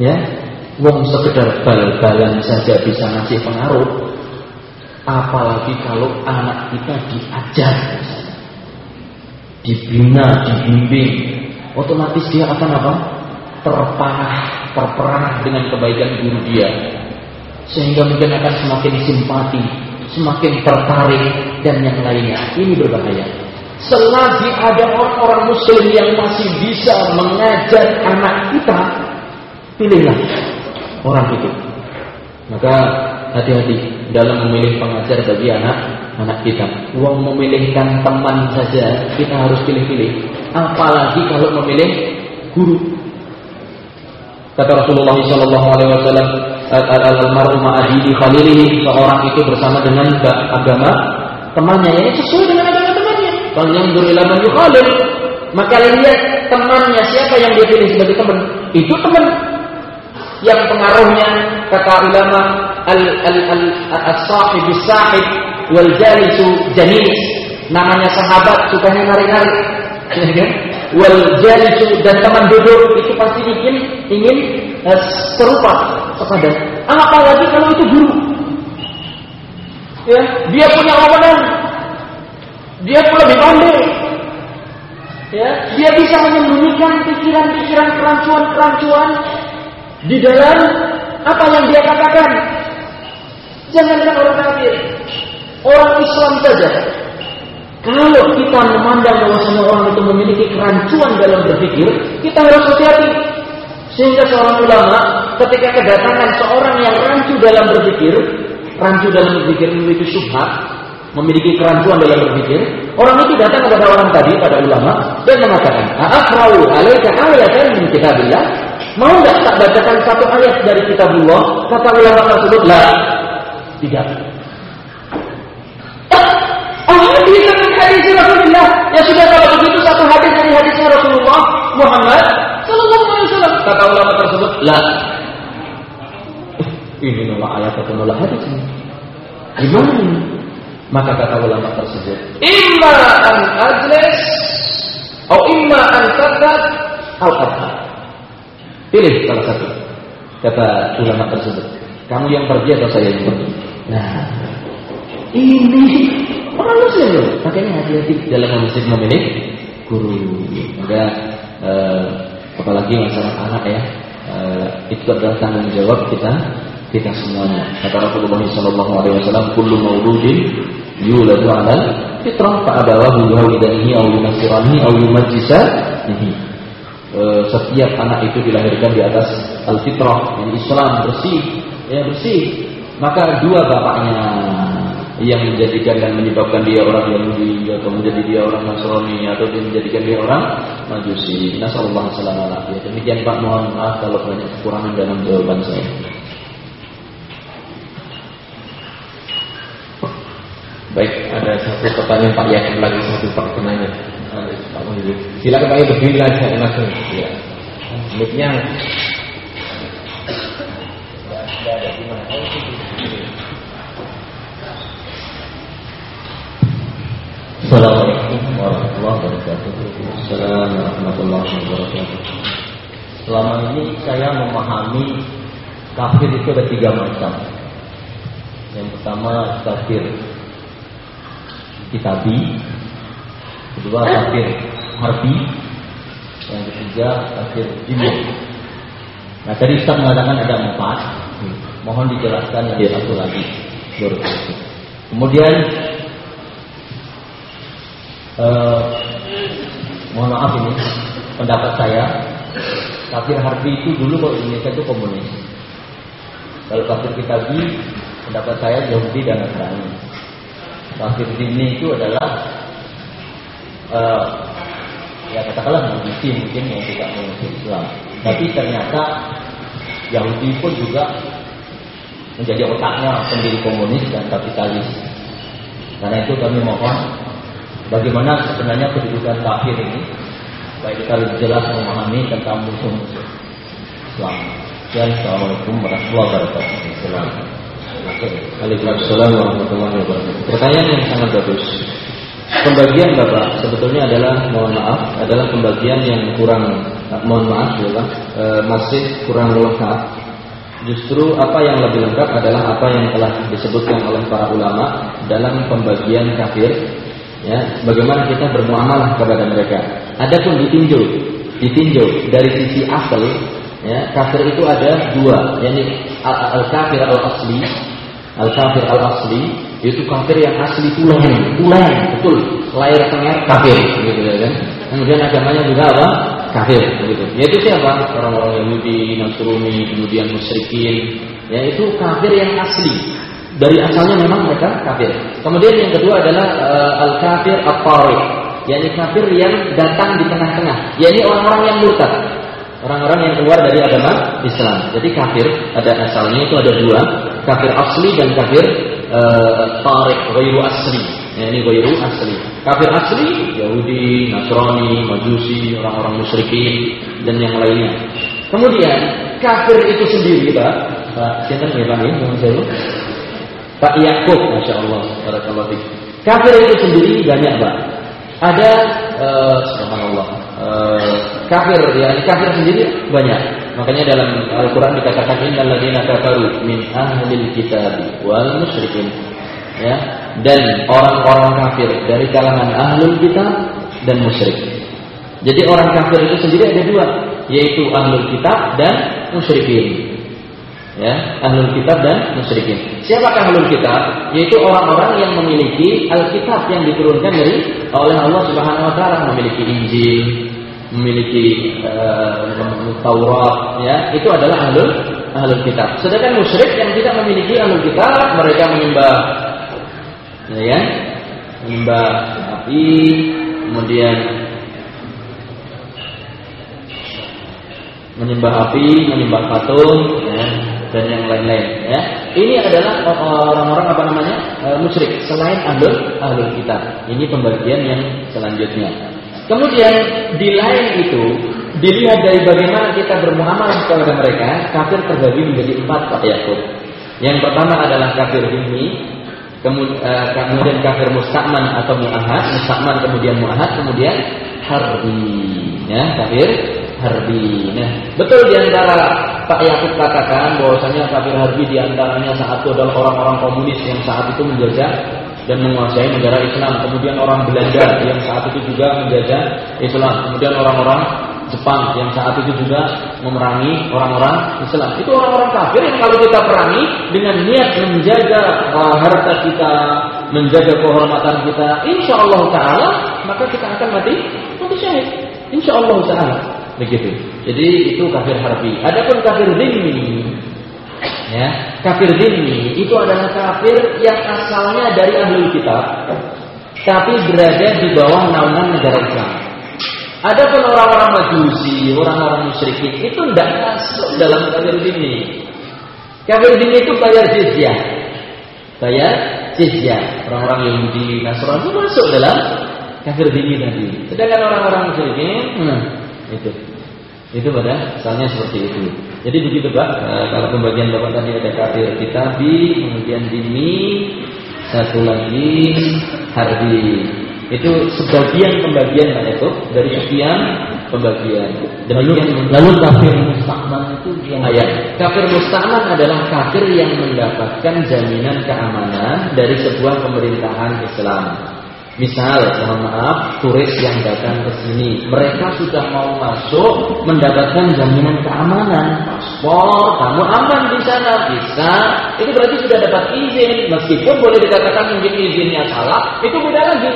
Ya, wong sekedar bal-balan saja bisa ngasih pengaruh. Apalagi kalau anak kita diajar, dibina, dibimbing, otomatis dia akan apa? Terpanah, terperangah dengan kebaikan guru dia, sehingga mungkin akan semakin simpati, semakin tertarik dan yang lainnya. Ini berbahaya. Selagi ada orang-orang muslim yang masih bisa mengajar anak kita, pilihlah orang itu. Maka hati-hati dalam memilih pengajar bagi anak anak kita. Uang memilihkan teman saja kita harus pilih-pilih. Apalagi kalau memilih guru. Kata Rasulullah SAW, al-maru ma'adini khalilihi seorang itu bersama dengan agama temannya yang sesuai dengan agama temannya kalau yang ila man maka lihat temannya siapa yang dia pilih sebagai teman itu teman yang pengaruhnya kata ulama al al al as-sahib sahib wal jalisu janis namanya sahabat sukanya narik-narik ya kan? wal jalisu dan teman duduk itu pasti ingin ingin uh, serupa kepada. Apalagi kalau itu guru. Ya dia punya wewenang dia pun lebih pandai ya dia bisa menyembunyikan pikiran-pikiran kerancuan-kerancuan di dalam apa yang dia katakan? Jangankan orang kafir. Orang Islam saja. Kalau kita memandang bahwasanya orang itu memiliki kerancuan dalam berpikir kita harus hati-hati. Sehingga seorang ulama ketika kedatangan seorang yang rancu dalam berpikir, rancu dalam berpikir memiliki syubhat, memiliki kerancuan dalam berpikir, orang itu datang kepada orang tadi, pada ulama, dan mengatakan, A'akra'u alaika ayatan min kitabillah. Mau nggak tak bacakan satu ayat dari kitabullah? Kata ulama tersebut, lah. Tidak. Oh, hadis dari hadis Rasulullah. Ya sudah kalau begitu satu hadis dari hadisnya Rasulullah Muhammad Sallallahu Alaihi Wasallam. Kata ulama tersebut, lah. Ini nolak ayat atau nolak hadis ini? Gimana ini? Maka kata ulama tersebut, imma an ajlis, atau imma an takat, al Pilih salah satu. Kata ulama tersebut. Kamu yang pergi atau saya yang pergi? Nah, ini muslim loh. Makanya hati-hati dalam memilih guru. Maka eh, apalagi masalah anak ya uh, itu adalah tanggung jawab kita kita semuanya kata Rasulullah Shallallahu Alaihi Wasallam kullu mauludin yuladu ala fitrah fa abawahu yuhawidanihi au yunasiranihi au yumajjisanihi uh, setiap anak itu dilahirkan di atas al-fitrah yang Islam bersih ya bersih. Maka dua bapaknya yang menjadikan dan menyebabkan dia orang Yahudi atau menjadi dia orang Nasrani atau dia menjadikan dia orang Majusi. Nasallallahu alaihi Demikian Pak. Mohon maaf kalau banyak kekurangan dalam jawaban saya. Baik, ada satu pertanyaan Pak. Yakin lagi satu Pak. Pak Silakan Pak berdiri saya langsung. Ya. Miknya Assalamualaikum warahmatullahi wabarakatuh. Assalamualaikum warahmatullahi wabarakatuh. Selama ini saya memahami kafir itu ada tiga macam. Yang pertama kafir kitabi, kedua kafir harbi, yang ketiga kafir jin. Nah tadi Ustaz mengatakan ada empat. Mohon dijelaskan yang ya. satu lagi. Kemudian eh, mohon maaf ini pendapat saya kafir harbi itu dulu kalau Indonesia itu komunis kalau kafir kitabi pendapat saya Yahudi dan Nasrani kafir dini itu adalah eh, ya katakanlah majusi mungkin yang tidak mengikuti Islam tapi ternyata Yahudi pun juga menjadi otaknya pendiri komunis dan kapitalis karena itu kami mohon bagaimana sebenarnya kedudukan kafir ini baik kita lebih jelas memahami tentang musuh-musuh Islam. Dan Assalamualaikum warahmatullahi wabarakatuh. Waalaikumsalam warahmatullahi wabarakatuh. Pertanyaan yang sangat bagus. Pembagian Bapak sebetulnya adalah mohon maaf adalah pembagian yang kurang mohon maaf ya e, masih kurang lengkap. Justru apa yang lebih lengkap adalah apa yang telah disebutkan oleh para ulama dalam pembagian kafir. Ya, bagaimana kita bermuamalah kepada mereka. Adapun ditinjau, ditinjau dari sisi asal, ya, kafir itu ada dua, yakni al-kafir al-asli, al-kafir al-asli itu kafir yang asli tulen, tulen, betul, lahir tengah kafir, gitu ya kan. Kemudian agamanya juga apa? Kafir, begitu. Yaitu siapa? Orang-orang Yahudi, Nasrani, kemudian musyrikin. Yaitu kafir yang asli. Dari asalnya memang mereka kafir. Kemudian yang kedua adalah uh, al-kafir at-tariq, yakni kafir yang datang di tengah-tengah, yakni orang-orang yang murtad. Orang-orang yang keluar dari agama Islam. Jadi kafir ada asalnya itu ada dua, kafir asli dan kafir tarik, ghairu asli. Ya, ini ghairu asli. Kafir asli Yahudi, Nasrani, Majusi, orang-orang musyrikin dan yang lainnya. Kemudian kafir itu sendiri, Pak. Pak, siapa ya Pak? Nama Pak Yakub, masya Allah, barakallahu Kafir itu sendiri banyak, Pak. Ada, uh, subhanallah, uh, kafir, ya, kafir sendiri banyak. Makanya dalam Al-Quran dikatakan innal ladzina kafaru min ahlil kitab wal musyrikin. Ya, dan orang-orang kafir dari kalangan ahlul kitab dan musyrik. Jadi orang kafir itu sendiri ada dua, yaitu ahlul kitab dan musyrikin. Ya, ahlul kitab dan musyrikin. Siapakah ahlul kitab? Yaitu orang-orang yang memiliki alkitab yang diturunkan dari oleh Allah Subhanahu wa taala, memiliki Injil, memiliki uh, Taurat ya itu adalah ahlul ahlul kitab. Sedangkan musyrik yang tidak memiliki ahlul kitab mereka menyembah ya, ya menyembah api kemudian menyembah api menyembah patung ya, dan yang lain-lain ya. Ini adalah orang-orang apa namanya uh, musyrik selain ahlul ahlul kitab. Ini pembagian yang selanjutnya Kemudian di lain itu dilihat dari bagaimana kita bermuamalah kepada mereka, kafir terbagi menjadi empat Pak Yakub. Yang pertama adalah kafir ini, eh, kemudian kafir mustakman atau muahad, mustakman kemudian muahad, kemudian harbi, ya kafir harbi. Nah, betul di antara Pak Yakub katakan bahwasanya kafir harbi di antaranya saat itu adalah orang-orang komunis yang saat itu menjajah dan menguasai negara Islam. Kemudian orang Belanda yang saat itu juga menjajah Islam. Kemudian orang-orang Jepang yang saat itu juga memerangi orang-orang Islam. Itu orang-orang kafir yang kalau kita perangi dengan niat menjaga uh, harta kita, menjaga kehormatan kita, insya Allah Taala maka kita akan mati mati syahid. Insya Allah Taala begitu. Jadi itu kafir harbi. Adapun kafir dini Ya, kafir dini itu adalah kafir yang asalnya dari ahli kitab, tapi berada di bawah naungan negara Islam. Adapun orang-orang majusi, orang-orang musyrikin itu tidak masuk dalam kafir dini. Kafir dini itu bayar jizyah, bayar jizyah. Orang-orang Yahudi, Nasrani masuk dalam kafir dini tadi. Sedangkan orang-orang musyrikin, hmm, itu itu pada asalnya seperti itu. Jadi begitu Pak, e, kalau pembagian Bapak tadi ada kafir kitabi, kemudian dini, satu lagi harbi. Itu sebagian pembagian Pak itu dari sekian pembagian. Demikian lalu kafir mustakman itu yang ayat. Kafir mustakman adalah kafir yang mendapatkan jaminan keamanan dari sebuah pemerintahan Islam. Misal, mohon maaf, turis yang datang ke sini, mereka sudah mau masuk mendapatkan jaminan keamanan, paspor, kamu aman di sana, bisa. Itu berarti sudah dapat izin, meskipun boleh dikatakan mungkin izinnya salah, itu beda lagi.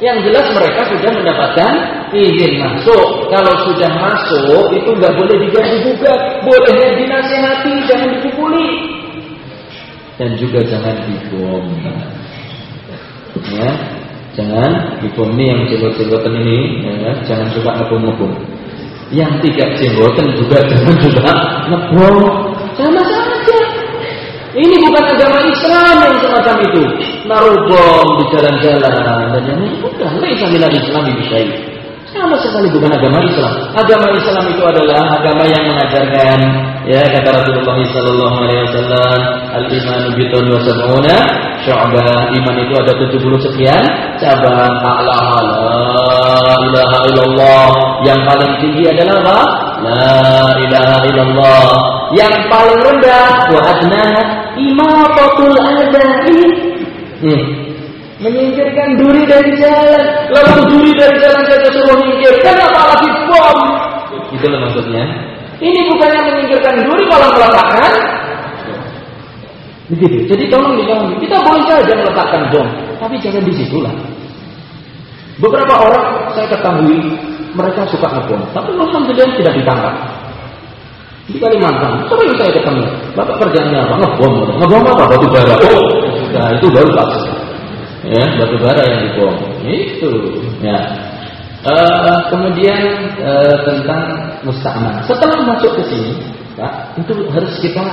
Yang jelas mereka sudah mendapatkan izin masuk. Kalau sudah masuk, itu nggak boleh diganggu juga, boleh dinasehati, jangan dipukuli, dan juga jangan dibom. Ya, Jangan dibom ini yang jenggot-jenggotan ini ya, Jangan suka ngebom-ngebom Yang tidak jenggotan juga jangan juga ngebom Sama saja. Ini bukan agama Islam yang semacam itu. Naruh di jalan-jalan. Dan yang ini bukan Laisa Islam bisa sama sekali bukan agama Islam. Agama Islam itu adalah agama yang mengajarkan ya kata Rasulullah sallallahu alaihi wasallam al-iman bitun wa sab'una syu'bah. Iman itu ada 70 sekian cabang. La ilaha illallah. Yang paling tinggi adalah apa? La ilaha illallah. Yang paling rendah wa adna imatatul. Nih. Menyingkirkan duri dari jalan. Lalu duri dari jalan saja suruh nyingkir. Kenapa lagi bom? Itulah maksudnya. Ini bukannya menyingkirkan duri malah meletakkan Begitu. Jadi tolong dijauhi. Kita boleh saja meletakkan bom, tapi jangan di situ lah. Beberapa orang saya ketahui mereka suka ngebom, tapi alhamdulillah tidak ditangkap. Di Kalimantan, sering saya ketemu. Bapak kerjanya apa? Ngebom. Ngebom apa? Batu bara. Oh, sudah itu baru pas. Ya, batu bara yang dibom. Itu. Ya. Uh, kemudian uh, tentang musta'man. Setelah masuk ke sini, Pak, itu harus kita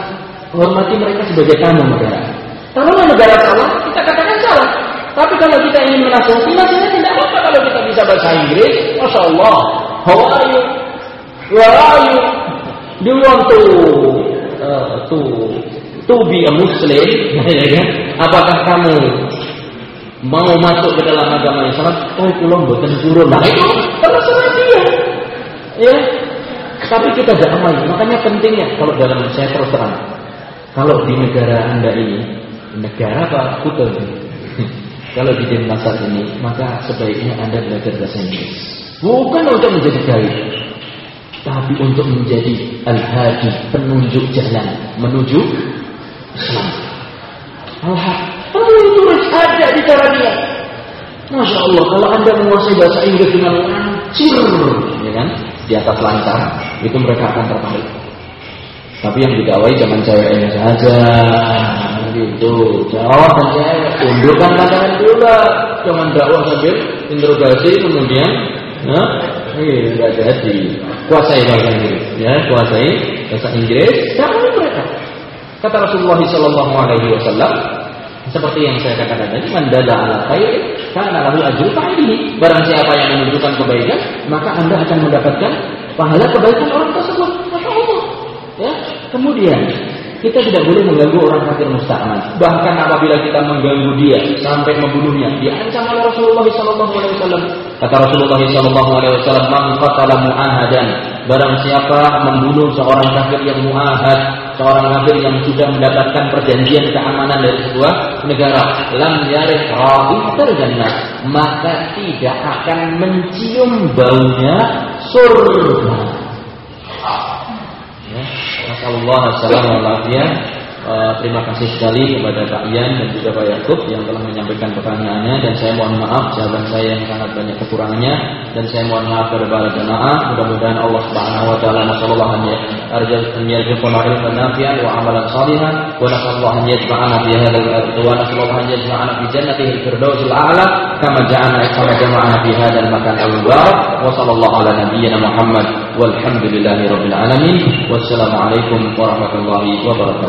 hormati mereka sebagai tamu negara. Kalau negara salah, kita katakan salah. Tapi kalau kita ingin menasihati, nasihatnya tidak apa kalau kita bisa bahasa Inggris. Masya Allah. How are you? Where are you? Do you want to uh, to to be a Muslim? Ya kan? Apakah kamu mau masuk ke dalam agama Islam? Oh, pulang buatan turun. Nah itu terserah dia. Ya, tapi kita damai. Makanya pentingnya kalau dalam saya terus terang, kalau di negara Anda ini, negara apa? Kutul. Kalau di Denpasar ini, maka sebaiknya Anda belajar bahasa Inggris. Bukan untuk menjadi kaya, tapi untuk menjadi al-hadi, penunjuk jalan menuju Islam. Al-hadi, ada di dia. Masya Allah, kalau Anda menguasai bahasa Inggris dengan lancur, ya kan, di atas lancar, itu mereka akan tertarik. Tapi yang digawai jangan ceweknya saja. Gitu. Jawab cewek. Tundukkan pasangan pula. Jangan dakwah sambil interogasi kemudian ya, ini jadi. Kuasai bahasa Inggris, ya, kuasai bahasa Inggris. Siapa mereka? Kata Rasulullah Shallallahu Alaihi Wasallam, seperti yang saya katakan tadi, mandala ala khair karena lalu ajur ini. Barang siapa yang menunjukkan kebaikan, maka anda akan mendapatkan pahala kebaikan orang tersebut. Maka Allah. Ya, kemudian kita tidak boleh mengganggu orang kafir musta'man. Bahkan apabila kita mengganggu dia sampai membunuhnya, diancam oleh Rasulullah SAW. Kata Rasulullah SAW, "Man qatala mu'ahadan." Barang siapa membunuh seorang kafir yang mu'ahad, seorang kafir yang sudah mendapatkan perjanjian keamanan dari sebuah negara, lam yarih ra'ihatal jannah, maka tidak akan mencium baunya surga. Allah Assalamualaikum uh, Terima kasih sekali kepada Pak Ian dan juga Pak Yakub yang telah menyampaikan pertanyaannya. Dan saya mohon maaf jawaban saya yang sangat banyak kekurangannya. Dan saya mohon maaf kepada para jemaah mudah-mudahan Allah Subhanahu wa taala nasallallahu an yarzuqana ilman nafi'an wa amalan salihan. Wa nasallallahu an yajma'ana fi hadzal wa nasallallahu an yajma'ana fi jannatihi firdausil a'la kama ja'ana kama jama'ana fi hadzal makan al-mubarak. Wa sallallahu ala nabiyyina Muhammad. Walhamdulillahi rabbil alamin. Wassalamu alaikum warahmatullahi wabarakatuh